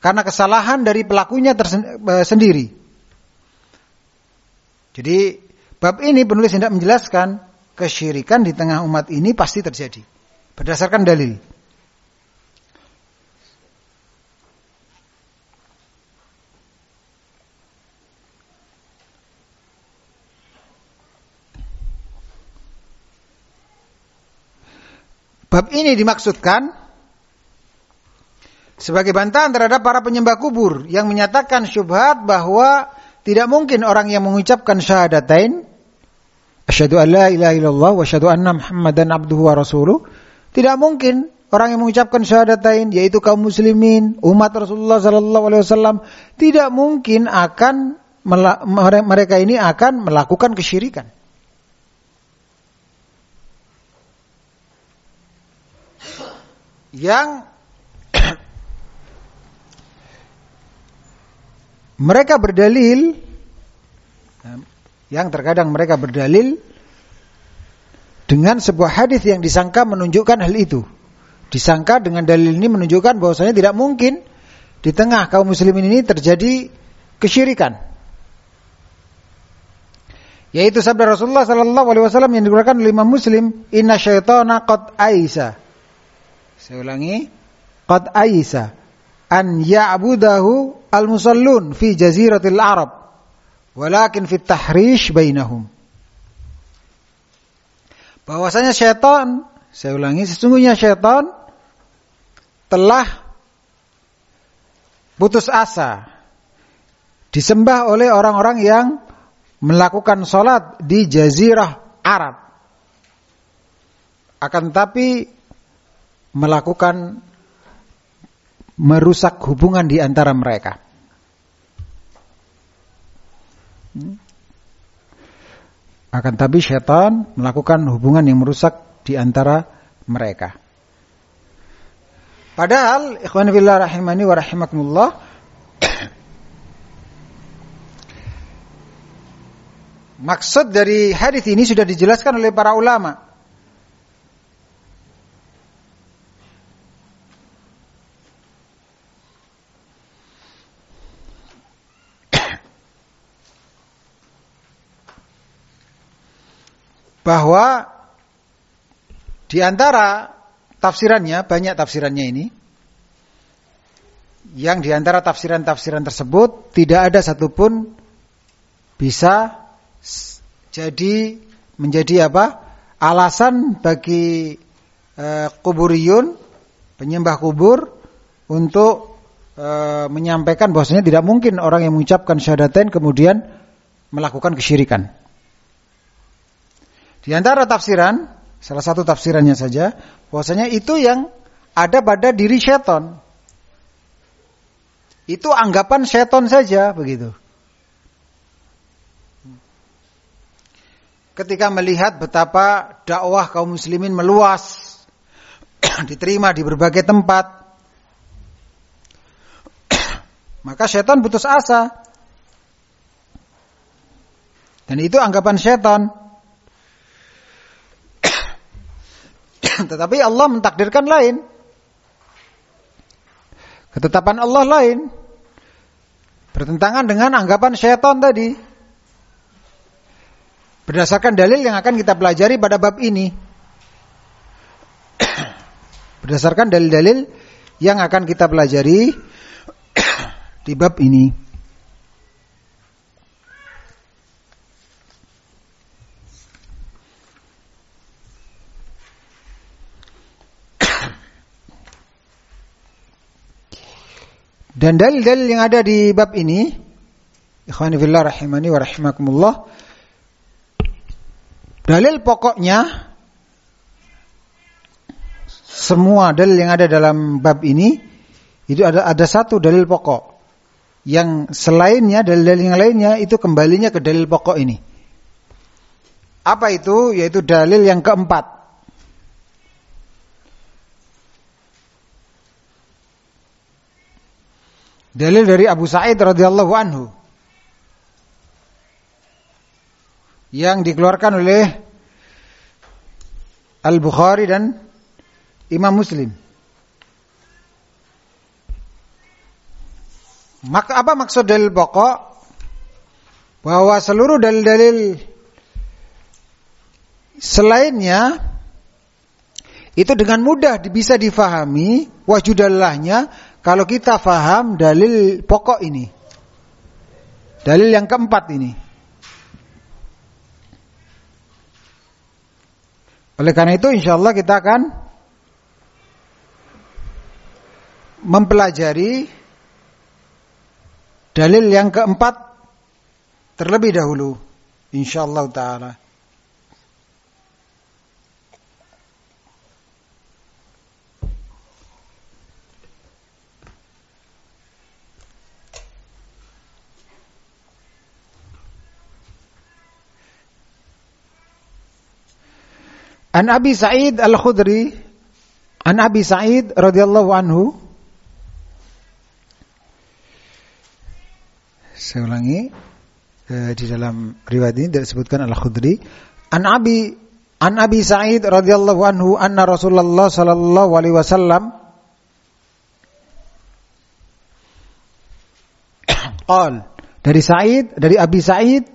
karena kesalahan dari pelakunya eh, sendiri. Jadi bab ini penulis hendak menjelaskan kesyirikan di tengah umat ini pasti terjadi berdasarkan dalil. Bab ini dimaksudkan sebagai bantahan terhadap para penyembah kubur yang menyatakan syubhat bahwa tidak mungkin orang yang mengucapkan syahadatain asyhadu an la ilaha illallah wa asyhadu anna muhammadan abduhu wa rasuluh tidak mungkin orang yang mengucapkan syahadatain yaitu kaum muslimin umat Rasulullah sallallahu alaihi wasallam tidak mungkin akan mereka ini akan melakukan kesyirikan. Yang mereka berdalil yang terkadang mereka berdalil dengan sebuah hadis yang disangka menunjukkan hal itu. Disangka dengan dalil ini menunjukkan bahwasanya tidak mungkin di tengah kaum muslimin ini terjadi kesyirikan. Yaitu sabda Rasulullah sallallahu alaihi wasallam yang dikeluarkan oleh Imam Muslim, "Inna syaitana qad aisa." Saya ulangi. Qad aisa an ya'budahu al-musallun fi jaziratil Arab. Walakin fi tahrish bainahum. Bahwasanya syaitan, saya ulangi, sesungguhnya syaitan telah putus asa disembah oleh orang-orang yang melakukan sholat di jazirah Arab. Akan tapi melakukan merusak hubungan di antara mereka. Akan tapi syaitan melakukan hubungan yang merusak di antara mereka. Padahal ikhwan fillah rahimani wa rahimakumullah *coughs* maksud dari hadis ini sudah dijelaskan oleh para ulama. Bahwa di antara tafsirannya banyak tafsirannya ini yang di antara tafsiran-tafsiran tersebut tidak ada satupun bisa jadi menjadi apa alasan bagi e, kuburiyun penyembah kubur untuk e, menyampaikan bahwasanya tidak mungkin orang yang mengucapkan syahadatain kemudian melakukan kesyirikan. Di antara tafsiran, salah satu tafsirannya saja, bahwasanya itu yang ada pada diri seton. Itu anggapan seton saja begitu. Ketika melihat betapa dakwah kaum muslimin meluas, *clears throat* diterima di berbagai tempat, *clears throat* maka setan putus asa. Dan itu anggapan setan. Tetapi Allah mentakdirkan lain. Ketetapan Allah lain. Bertentangan dengan anggapan syaitan tadi. Berdasarkan dalil yang akan kita pelajari pada bab ini. *clears throat* Berdasarkan dalil-dalil yang akan kita pelajari *clears throat* di bab ini. Dan dalil-dalil yang ada di bab ini, ikhwani fillah rahimani wa rahimakumullah, Dalil pokoknya semua dalil yang ada dalam bab ini itu ada ada satu dalil pokok. Yang selainnya dalil-dalil yang lainnya itu kembalinya ke dalil pokok ini. Apa itu? Yaitu dalil yang keempat. Dalil dari Abu Sa'id radhiyallahu anhu. yang dikeluarkan oleh Al-Bukhari dan Imam Muslim. Maka apa maksud dalil pokok? Bahwa seluruh dalil-dalil selainnya itu dengan mudah bisa difahami wajudallahnya kalau kita faham dalil pokok ini. Dalil yang keempat ini. Oleh karena itu insya Allah kita akan mempelajari dalil yang keempat terlebih dahulu insya Allah taala. An Abi Sa'id Al-Khudri An Abi Sa'id radhiyallahu anhu. Saya ulangi eh, di dalam riwayat ini disebutkan Al-Khudri An Abi An Abi Sa'id radhiyallahu anhu anna Rasulullah sallallahu alaihi wasallam *coughs* qal dari Sa'id dari Abi Sa'id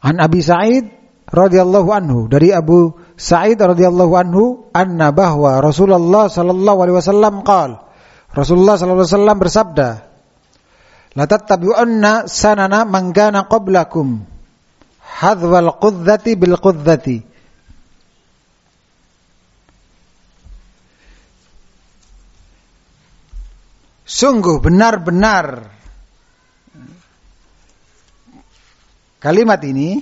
An Abi Sa'id radhiyallahu anhu dari Abu Sa'id radhiyallahu anhu anna bahwa Rasulullah sallallahu alaihi wasallam qaal Rasulullah sallallahu alaihi wasallam bersabda La tattabi'unna sanana man kana qablakum hadwal qudzati bil qudzati Sungguh benar-benar kalimat ini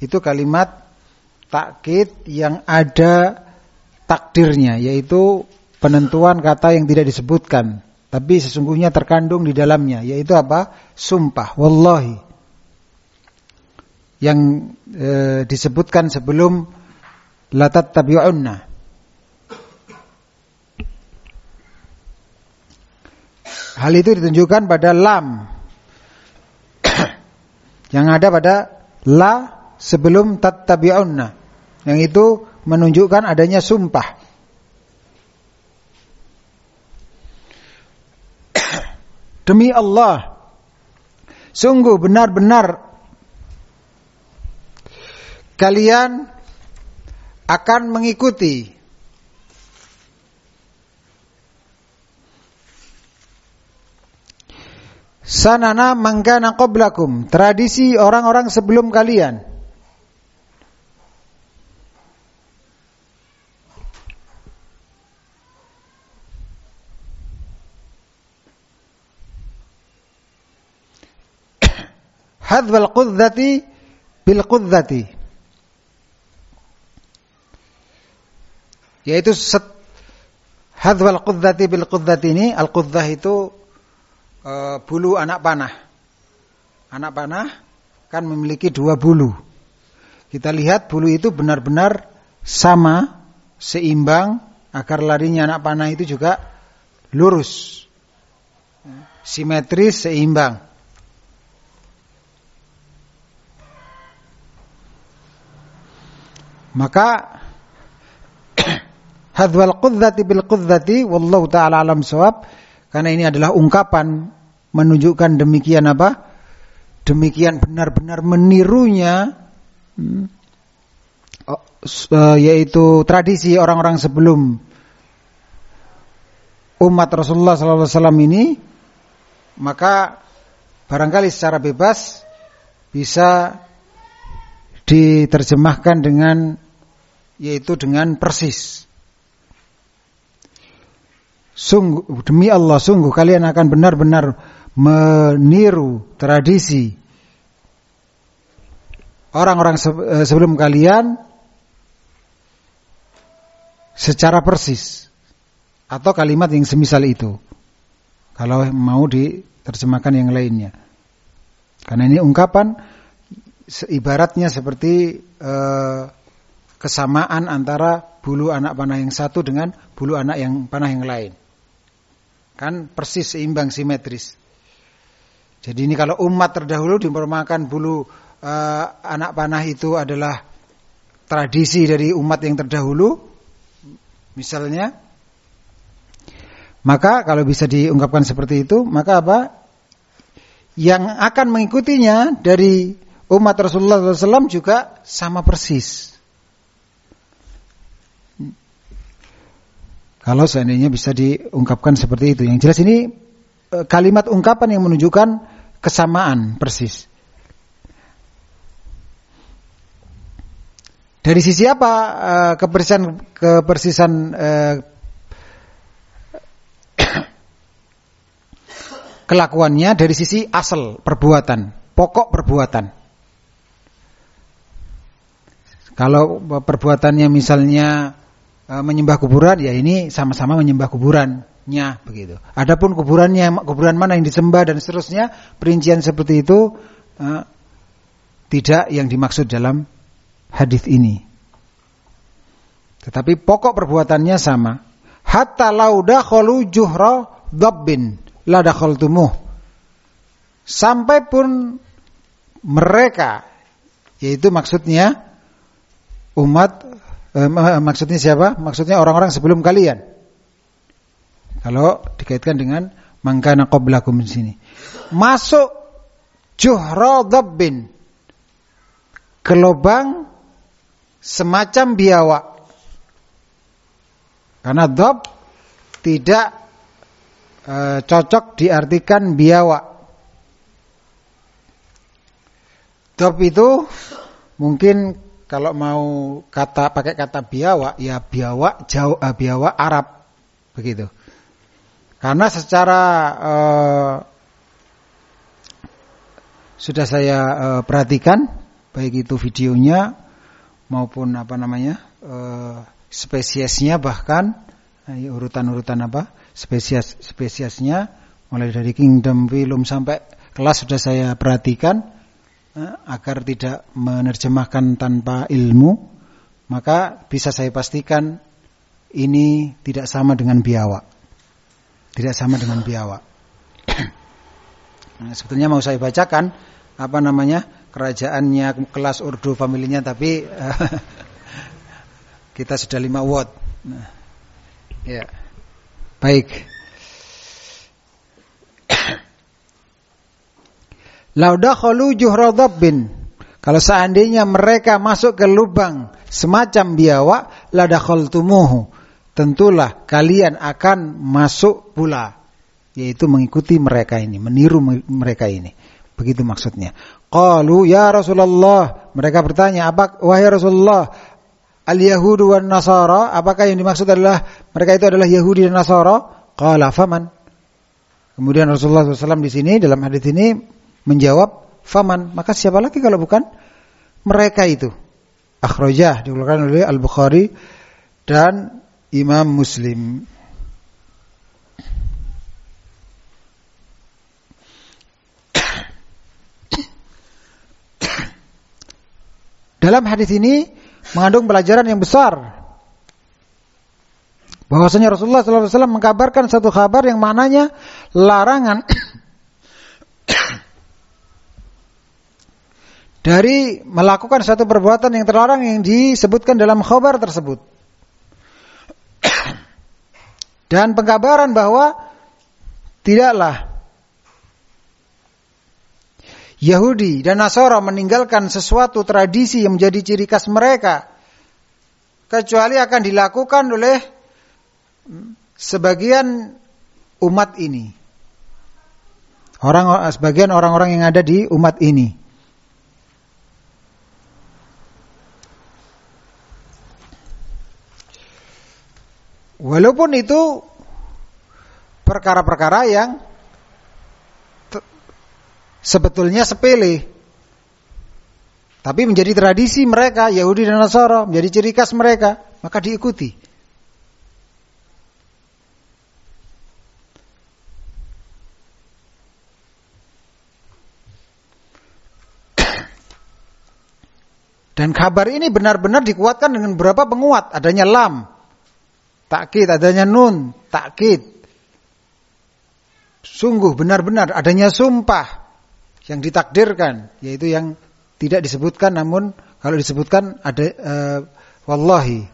itu kalimat takkid yang ada takdirnya yaitu penentuan kata yang tidak disebutkan tapi sesungguhnya terkandung di dalamnya yaitu apa? Sumpah wallahi. Yang e, disebutkan sebelum latat tabi'unna hal itu ditunjukkan pada lam. *coughs* Yang ada pada la sebelum tattabi'unna. Yang itu menunjukkan adanya sumpah. *coughs* Demi Allah sungguh benar-benar kalian akan mengikuti sanana mangkana qablakum tradisi orang-orang sebelum kalian hadzal qudzati bil qudzati yaitu set hadzal qudzati bil qudzati ini al qudzah itu e, bulu anak panah. Anak panah kan memiliki dua bulu. Kita lihat bulu itu benar-benar sama seimbang agar larinya anak panah itu juga lurus. Simetris seimbang Maka *clears throat* hadwal qudzati bil qudzati wallahu taala alam sawab karena ini adalah ungkapan menunjukkan demikian apa? demikian benar-benar menirunya hmm, oh, eh, yaitu tradisi orang-orang sebelum umat Rasulullah SAW ini maka barangkali secara bebas bisa diterjemahkan dengan yaitu dengan persis. Sungguh demi Allah sungguh kalian akan benar-benar meniru tradisi orang-orang eh, sebelum kalian secara persis atau kalimat yang semisal itu. Kalau mau diterjemahkan yang lainnya. Karena ini ungkapan ibaratnya seperti eh, kesamaan antara bulu anak panah yang satu dengan bulu anak yang panah yang lain. Kan persis seimbang simetris. Jadi ini kalau umat terdahulu dipermakan bulu uh, anak panah itu adalah tradisi dari umat yang terdahulu, misalnya, maka kalau bisa diungkapkan seperti itu, maka apa? Yang akan mengikutinya dari umat Rasulullah SAW juga sama persis. Kalau seandainya bisa diungkapkan seperti itu. Yang jelas ini Eh, kalimat ungkapan yang menunjukkan kesamaan persis. Dari sisi apa uh, kepersisan kepersisan uh, *coughs* kelakuannya dari sisi asal perbuatan, pokok perbuatan. Kalau perbuatannya misalnya menyembah kuburan, ya ini sama-sama menyembah kuburan nya begitu. Adapun kuburannya kuburan mana yang disembah dan seterusnya perincian seperti itu uh, tidak yang dimaksud dalam hadis ini. Tetapi pokok perbuatannya sama. Hatta lauda kholu juhra dabbin la dakhaltumuh. Sampai pun mereka yaitu maksudnya umat eh, maksudnya siapa? Maksudnya orang-orang sebelum kalian kalau dikaitkan dengan mangkana qablakum di sini. Masuk juhra dhabbin ke lubang semacam biawak. Karena dhab tidak e, cocok diartikan biawak. Dhab itu mungkin kalau mau kata pakai kata biawak ya biawak jauh uh, biawak Arab begitu. Karena secara uh, sudah saya uh, perhatikan baik itu videonya maupun apa namanya uh, spesiesnya bahkan urutan-urutan apa spesies spesiesnya mulai dari kingdom film sampai kelas sudah saya perhatikan uh, agar tidak menerjemahkan tanpa ilmu maka bisa saya pastikan ini tidak sama dengan biawak tidak sama dengan biawak. nah, sebetulnya mau saya bacakan apa namanya kerajaannya kelas Urdu familinya tapi *laughs* kita sudah lima watt. Nah, ya. Baik. Laudakhalu juhra Kalau seandainya mereka masuk ke lubang semacam biawak, ladakhaltumuhu tentulah kalian akan masuk pula yaitu mengikuti mereka ini, meniru mereka ini. Begitu maksudnya. Qalu ya Rasulullah, mereka bertanya, "Apa wahai Rasulullah, al-yahudu wan nasara, apakah yang dimaksud adalah mereka itu adalah Yahudi dan Nasara?" Qala faman. Kemudian Rasulullah SAW di sini dalam hadis ini menjawab, "Faman." Maka siapa lagi kalau bukan mereka itu? Akhrajah dikeluarkan oleh Al-Bukhari dan Imam Muslim. Dalam hadis ini mengandung pelajaran yang besar. Bahwasanya Rasulullah SAW mengkabarkan satu kabar yang maknanya larangan dari melakukan satu perbuatan yang terlarang yang disebutkan dalam khabar tersebut. *coughs* Dan pengkabaran bahwa tidaklah Yahudi dan Nasara meninggalkan sesuatu tradisi yang menjadi ciri khas mereka kecuali akan dilakukan oleh sebagian umat ini. Orang sebagian orang-orang yang ada di umat ini. Walaupun itu perkara-perkara yang sebetulnya sepele. Tapi menjadi tradisi mereka, Yahudi dan Nasara, menjadi ciri khas mereka, maka diikuti. Dan kabar ini benar-benar dikuatkan dengan beberapa penguat. Adanya lam, takkid, adanya nun, takkid. Sungguh benar-benar adanya sumpah yang ditakdirkan yaitu yang tidak disebutkan namun kalau disebutkan ada uh, wallahi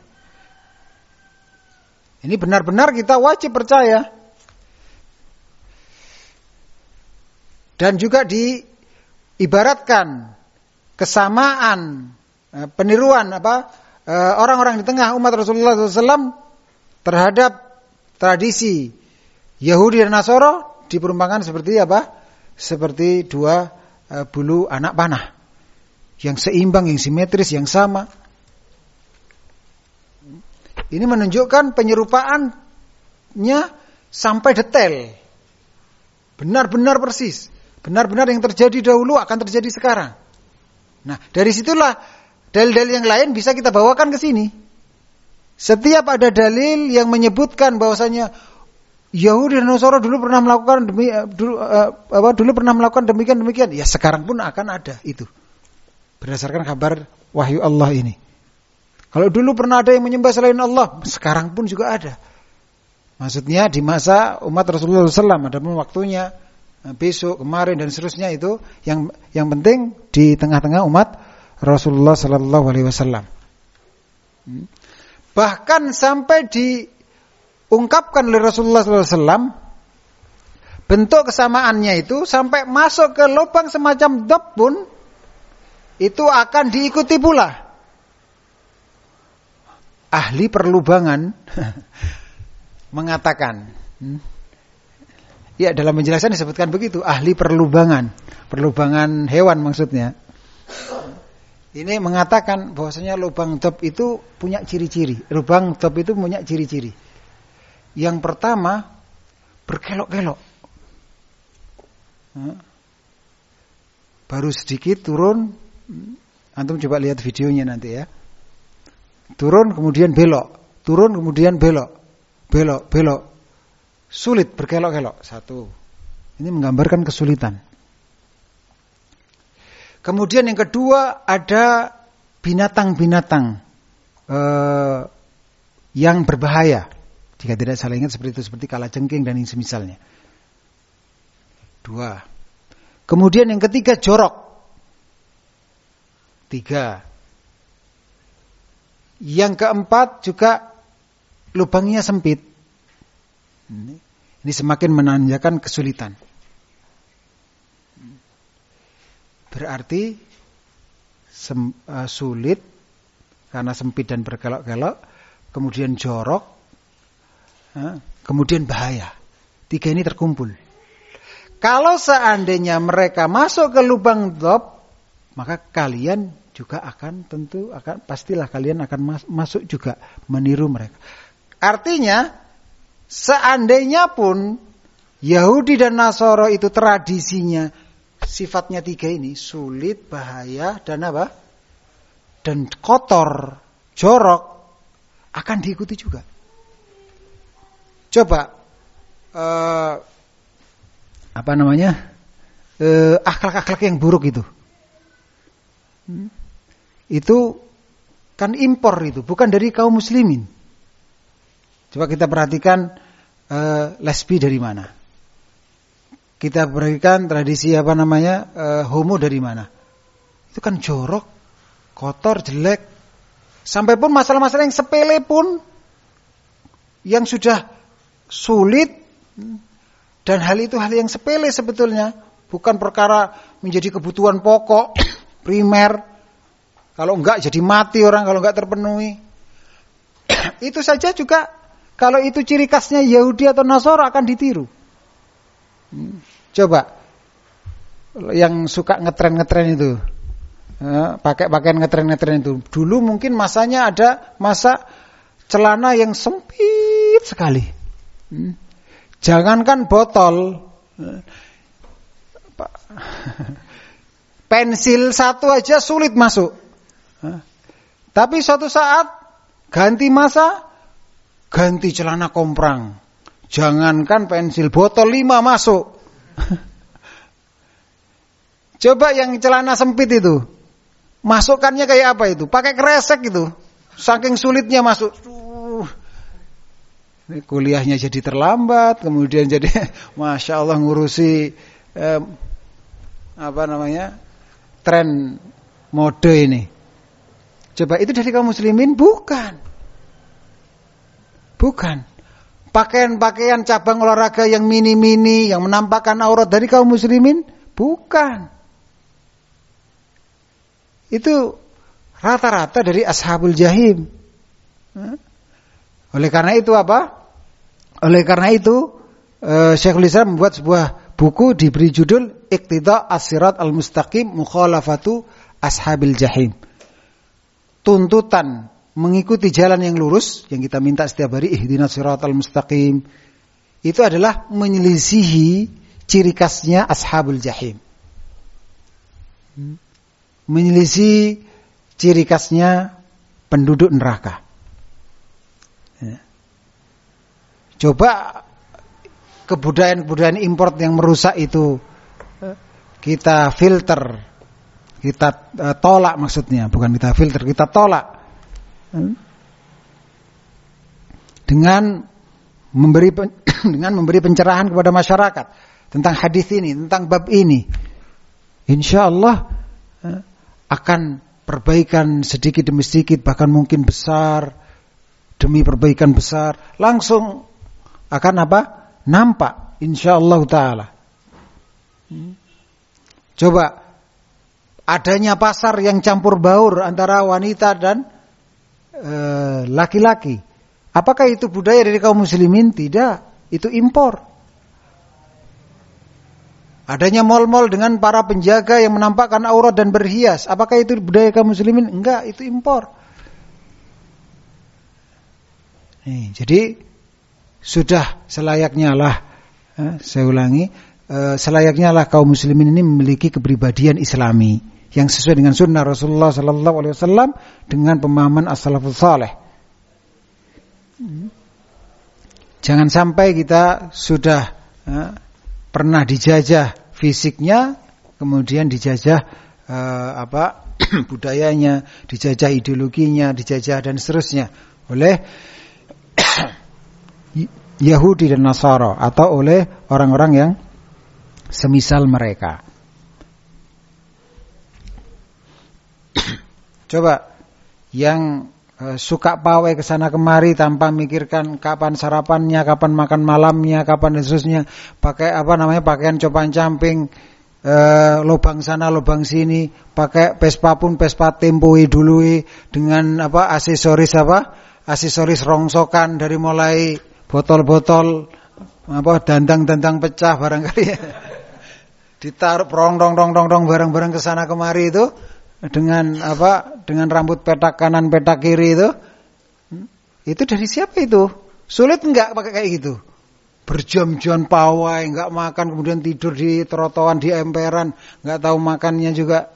ini benar-benar kita wajib percaya dan juga diibaratkan kesamaan uh, peniruan apa uh, orang-orang di tengah umat Rasulullah SAW terhadap tradisi Yahudi dan Nasoro diperumpakan seperti apa? seperti dua uh, bulu anak panah yang seimbang, yang simetris, yang sama. Ini menunjukkan penyerupaannya sampai detail. Benar-benar persis. Benar-benar yang terjadi dahulu akan terjadi sekarang. Nah, dari situlah dalil-dalil yang lain bisa kita bawakan ke sini. Setiap ada dalil yang menyebutkan bahwasanya Yahudi dan Nasara dulu pernah melakukan demi uh, dulu, uh, apa dulu pernah melakukan demikian demikian ya sekarang pun akan ada itu. Berdasarkan kabar wahyu Allah ini. Kalau dulu pernah ada yang menyembah selain Allah sekarang pun juga ada. Maksudnya di masa umat Rasulullah SAW ada pun waktunya eh, besok kemarin dan seterusnya itu yang yang penting di tengah-tengah umat Rasulullah Sallallahu Alaihi Wasallam. Hmm. Bahkan sampai di ungkapkan oleh Rasulullah SAW bentuk kesamaannya itu sampai masuk ke lubang semacam dop pun itu akan diikuti pula. Ahli perlubangan *laughs* mengatakan hmm, ya dalam penjelasan disebutkan begitu ahli perlubangan. Perlubangan hewan maksudnya ini mengatakan bahwasanya lubang dop itu punya ciri-ciri lubang dop itu punya ciri-ciri yang pertama berkelok-kelok. Baru sedikit turun, antum coba lihat videonya nanti ya. Turun kemudian belok, turun kemudian belok, belok, belok. Sulit berkelok-kelok. Satu. Ini menggambarkan kesulitan. Kemudian yang kedua ada binatang-binatang eh, yang berbahaya. Jika tidak salah ingat seperti itu, seperti kala jengking dan yang semisalnya. Dua. Kemudian yang ketiga jorok. Tiga. Yang keempat juga lubangnya sempit. Ini, semakin menandakan kesulitan. Berarti sem, uh, sulit karena sempit dan berkelok-kelok, kemudian jorok, kemudian bahaya. Tiga ini terkumpul. Kalau seandainya mereka masuk ke lubang top, maka kalian juga akan tentu akan pastilah kalian akan masuk juga meniru mereka. Artinya seandainya pun Yahudi dan Nasoro itu tradisinya sifatnya tiga ini sulit, bahaya dan apa? Dan kotor, jorok akan diikuti juga. Coba uh, apa namanya uh, akhlak-akhlak yang buruk itu, hmm? itu kan impor itu, bukan dari kaum muslimin. Coba kita perhatikan uh, lesbi dari mana. Kita perhatikan tradisi apa namanya uh, homo dari mana. Itu kan jorok, kotor, jelek. Sampai pun masalah-masalah yang sepele pun yang sudah sulit dan hal itu hal yang sepele sebetulnya bukan perkara menjadi kebutuhan pokok *coughs* primer. Kalau enggak jadi mati orang kalau enggak terpenuhi. *coughs* itu saja juga kalau itu ciri khasnya Yahudi atau Nasoro akan ditiru. Hmm. Coba yang suka ngetren-ngetren itu, ya, pakai pakaian ngetren-ngetren itu. Dulu mungkin masanya ada masa celana yang sempit sekali. Hmm. Jangankan botol, *laughs* pensil satu aja sulit masuk. Tapi suatu saat ganti masa, ganti celana komprang. Jangankan pensil, botol lima masuk. *laughs* Coba yang celana sempit itu. Masukkannya kayak apa itu? Pakai kresek itu. Saking sulitnya masuk. Ini kuliahnya jadi terlambat, kemudian jadi *laughs* masya Allah ngurusi eh, apa namanya tren mode ini. Coba itu dari kaum muslimin bukan, bukan. Pakaian-pakaian cabang olahraga yang mini-mini yang menampakkan aurat dari kaum muslimin bukan. Itu rata-rata dari ashabul jahim. Oleh karena itu apa? Oleh karena itu uh, Syekhul Islam membuat sebuah buku diberi judul Iqtida As-Sirat Al-Mustaqim Mukhalafatu Ashabil Jahim. Tuntutan mengikuti jalan yang lurus yang kita minta setiap hari ihdinas siratal mustaqim itu adalah menyelisihi ciri khasnya ashabul jahim. Menyelisihi ciri khasnya penduduk neraka. Coba kebudayaan-kebudayaan import yang merusak itu kita filter, kita uh, tolak maksudnya, bukan kita filter, kita tolak. Hmm? Dengan memberi *coughs* dengan memberi pencerahan kepada masyarakat tentang hadis ini, tentang bab ini. Insya Allah uh, akan perbaikan sedikit demi sedikit bahkan mungkin besar demi perbaikan besar langsung akan apa? Nampak insyaallah taala. Coba adanya pasar yang campur baur antara wanita dan eh, laki-laki. Apakah itu budaya dari kaum muslimin? Tidak, itu impor. Adanya mal-mal dengan para penjaga yang menampakkan aurat dan berhias. Apakah itu budaya kaum muslimin? Enggak, itu impor. Nih, jadi sudah selayaknya lah eh, saya ulangi eh, selayaknya lah kaum muslimin ini memiliki kepribadian islami yang sesuai dengan sunnah Rasulullah sallallahu alaihi wasallam dengan pemahaman as-salafus saleh. Jangan sampai kita sudah eh, pernah dijajah fisiknya kemudian dijajah eh, apa *clears throat* budayanya, dijajah ideologinya, dijajah dan seterusnya oleh *clears throat* Yahudi dan Nasara atau oleh orang-orang yang semisal mereka. Coba yang uh, suka pawai ke sana kemari tanpa mikirkan kapan sarapannya, kapan makan malamnya, kapan seterusnya, pakai apa namanya pakaian copan camping, uh, lubang sana lubang sini, pakai pespa pun pespa tempoi dulu dengan apa aksesoris apa? Aksesoris rongsokan dari mulai botol-botol apa dandang-dandang pecah barangkali ya. *laughs* Ditaruh rong rong rong rong rong barang-barang ke sana kemari itu dengan apa dengan rambut petak kanan petak kiri itu itu dari siapa itu? Sulit enggak pakai kayak gitu? Berjam-jam pawai, enggak makan kemudian tidur di trotoan di emperan, enggak tahu makannya juga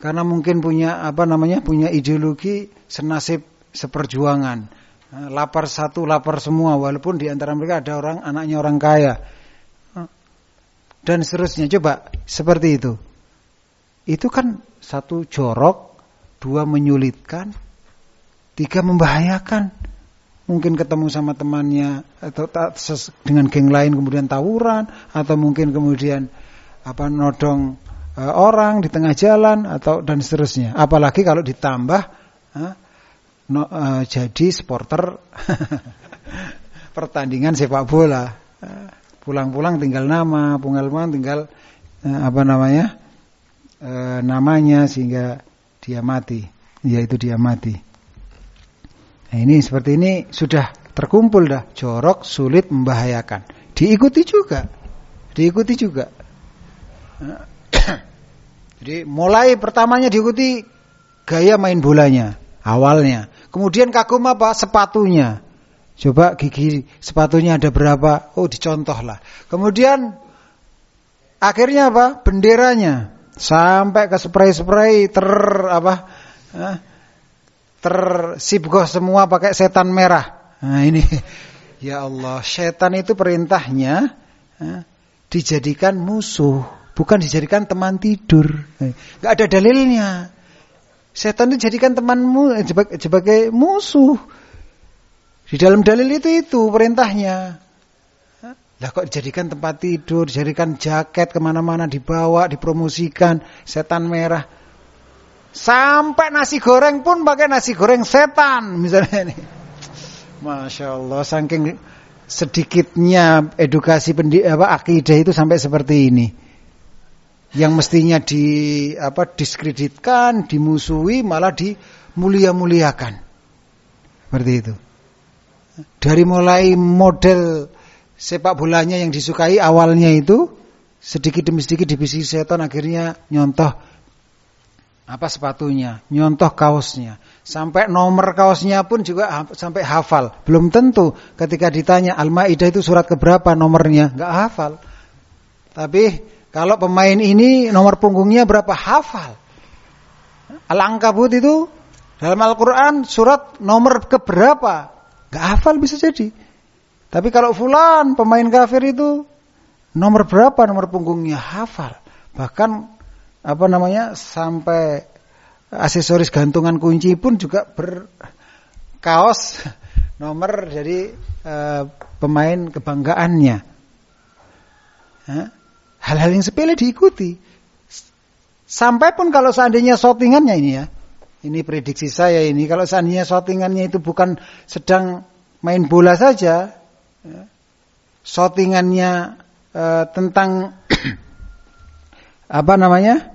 karena mungkin punya apa namanya? punya ideologi senasib seperjuangan. Lapar satu, lapar semua walaupun di antara mereka ada orang anaknya orang kaya. Dan seterusnya coba seperti itu. Itu kan satu jorok, dua menyulitkan, tiga membahayakan. Mungkin ketemu sama temannya atau dengan geng lain kemudian tawuran atau mungkin kemudian apa nodong uh, orang di tengah jalan atau dan seterusnya. Apalagi kalau ditambah uh, no, uh, jadi supporter *laughs* pertandingan sepak bola. Pulang-pulang tinggal nama, pulang-pulang tinggal eh, apa namanya eh, namanya sehingga dia mati, yaitu dia mati. Nah, ini seperti ini sudah terkumpul dah jorok, sulit, membahayakan. Diikuti juga, diikuti juga. *coughs* Jadi mulai pertamanya diikuti gaya main bolanya awalnya. Kemudian kagum apa? Sepatunya. Coba gigi sepatunya ada berapa? Oh, dicontoh lah. Kemudian akhirnya apa? Benderanya sampai ke spray-spray ter apa? Eh, tersibgoh semua pakai setan merah. Nah, ini ya Allah, setan itu perintahnya eh, dijadikan musuh, bukan dijadikan teman tidur. Enggak eh, ada dalilnya. Setan itu jadikan temanmu sebagai musuh. Di dalam dalil itu itu perintahnya. Lah kok dijadikan tempat tidur, dijadikan jaket ke mana-mana dibawa, dipromosikan, setan merah. Sampai nasi goreng pun pakai nasi goreng setan misalnya ini. Masya Allah, saking sedikitnya edukasi pendik, apa akidah itu sampai seperti ini. Yang mestinya di apa diskreditkan, dimusuhi, malah dimulia-muliakan. Seperti itu. Dari mulai model sepak bolanya yang disukai awalnya itu sedikit demi sedikit dibisiki setan akhirnya nyontoh apa sepatunya, nyontoh kaosnya, sampai nomor kaosnya pun juga sampai hafal. Belum tentu ketika ditanya Al-Maidah itu surat keberapa nomornya, nggak hafal. Tapi kalau pemain ini nomor punggungnya berapa hafal. Al-Ankabut itu dalam Al-Qur'an surat nomor keberapa Gak hafal bisa jadi. Tapi kalau fulan pemain kafir itu nomor berapa nomor punggungnya hafal. Bahkan apa namanya sampai aksesoris gantungan kunci pun juga berkaos *laughs* nomor jadi uh, pemain kebanggaannya. Hal-hal yang sepele diikuti. Sampai pun kalau seandainya shootingannya ini ya, ini prediksi saya ini. Kalau seandainya shootingannya itu bukan sedang main bola saja, ya, shootingannya e, tentang *coughs* apa namanya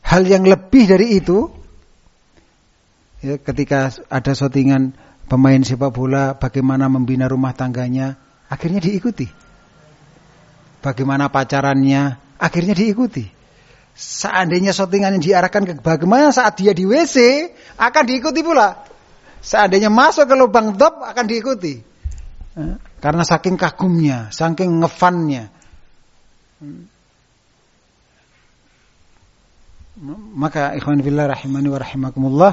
hal yang lebih dari itu. Ya, ketika ada shootingan pemain sepak bola, bagaimana membina rumah tangganya, akhirnya diikuti. Bagaimana pacarannya, akhirnya diikuti. Seandainya shootingan yang diarahkan ke bagaimana saat dia di WC akan diikuti pula. Seandainya masuk ke lubang top akan diikuti. Eh, karena saking kagumnya, saking ngefannya. Maka ikhwan fillah rahimani wa rahimakumullah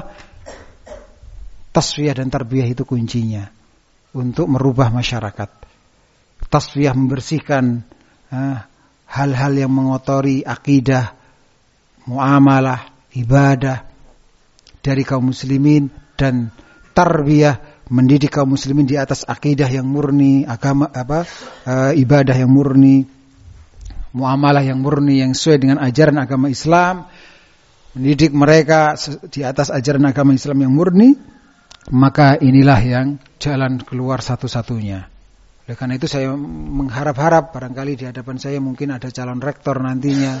tasfiyah dan tarbiyah itu kuncinya untuk merubah masyarakat. Tasfiyah membersihkan eh, hal-hal yang mengotori akidah, muamalah, ibadah dari kaum muslimin dan tarbiyah mendidik kaum muslimin di atas akidah yang murni, agama apa e, ibadah yang murni, muamalah yang murni yang sesuai dengan ajaran agama Islam, mendidik mereka di atas ajaran agama Islam yang murni, maka inilah yang jalan keluar satu-satunya. Oleh karena itu saya mengharap-harap barangkali di hadapan saya mungkin ada calon rektor nantinya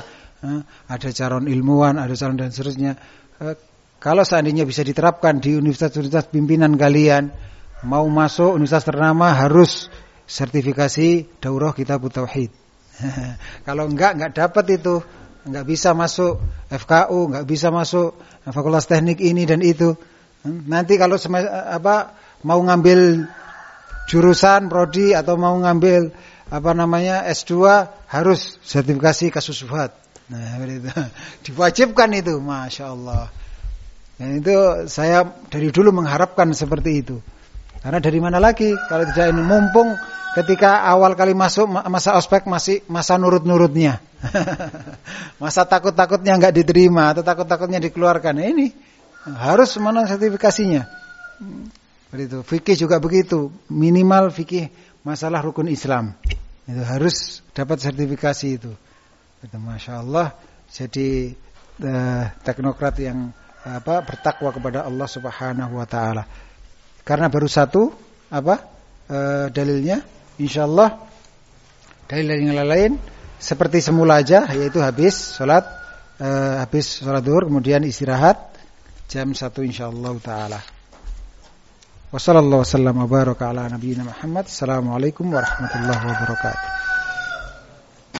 ada calon ilmuwan, ada calon dan seterusnya. Kalau seandainya bisa diterapkan di universitas-universitas pimpinan kalian, mau masuk universitas ternama harus sertifikasi daurah kitab tauhid. *laughs* Kalau enggak enggak dapat itu, enggak bisa masuk FKU, enggak bisa masuk fakultas teknik ini dan itu. Nanti kalau apa mau ngambil jurusan prodi atau mau ngambil apa namanya S2 harus sertifikasi kasus. Nah, itu *laughs* diwajibkan itu, masya Allah. Dan itu saya dari dulu mengharapkan seperti itu. Karena dari mana lagi kalau tidak ini mumpung ketika awal kali masuk masa ospek masih masa nurut-nurutnya. *laughs* masa takut-takutnya nggak diterima atau takut-takutnya dikeluarkan. Nah, ini harus mana sertifikasinya. Seperti itu. Fikih juga begitu. Minimal fikih masalah rukun Islam. Itu harus dapat sertifikasi itu. Itu masya Allah. Jadi eh, teknokrat yang apa bertakwa kepada Allah Subhanahu wa taala. Karena baru satu apa e, dalilnya insyaallah dalil yang lain seperti semula aja yaitu habis salat e, habis salat zuhur kemudian istirahat jam 1 insyaallah taala. Wassallallahu wasallam wa baraka ala nabiyina Muhammad. Assalamualaikum warahmatullahi wabarakatuh.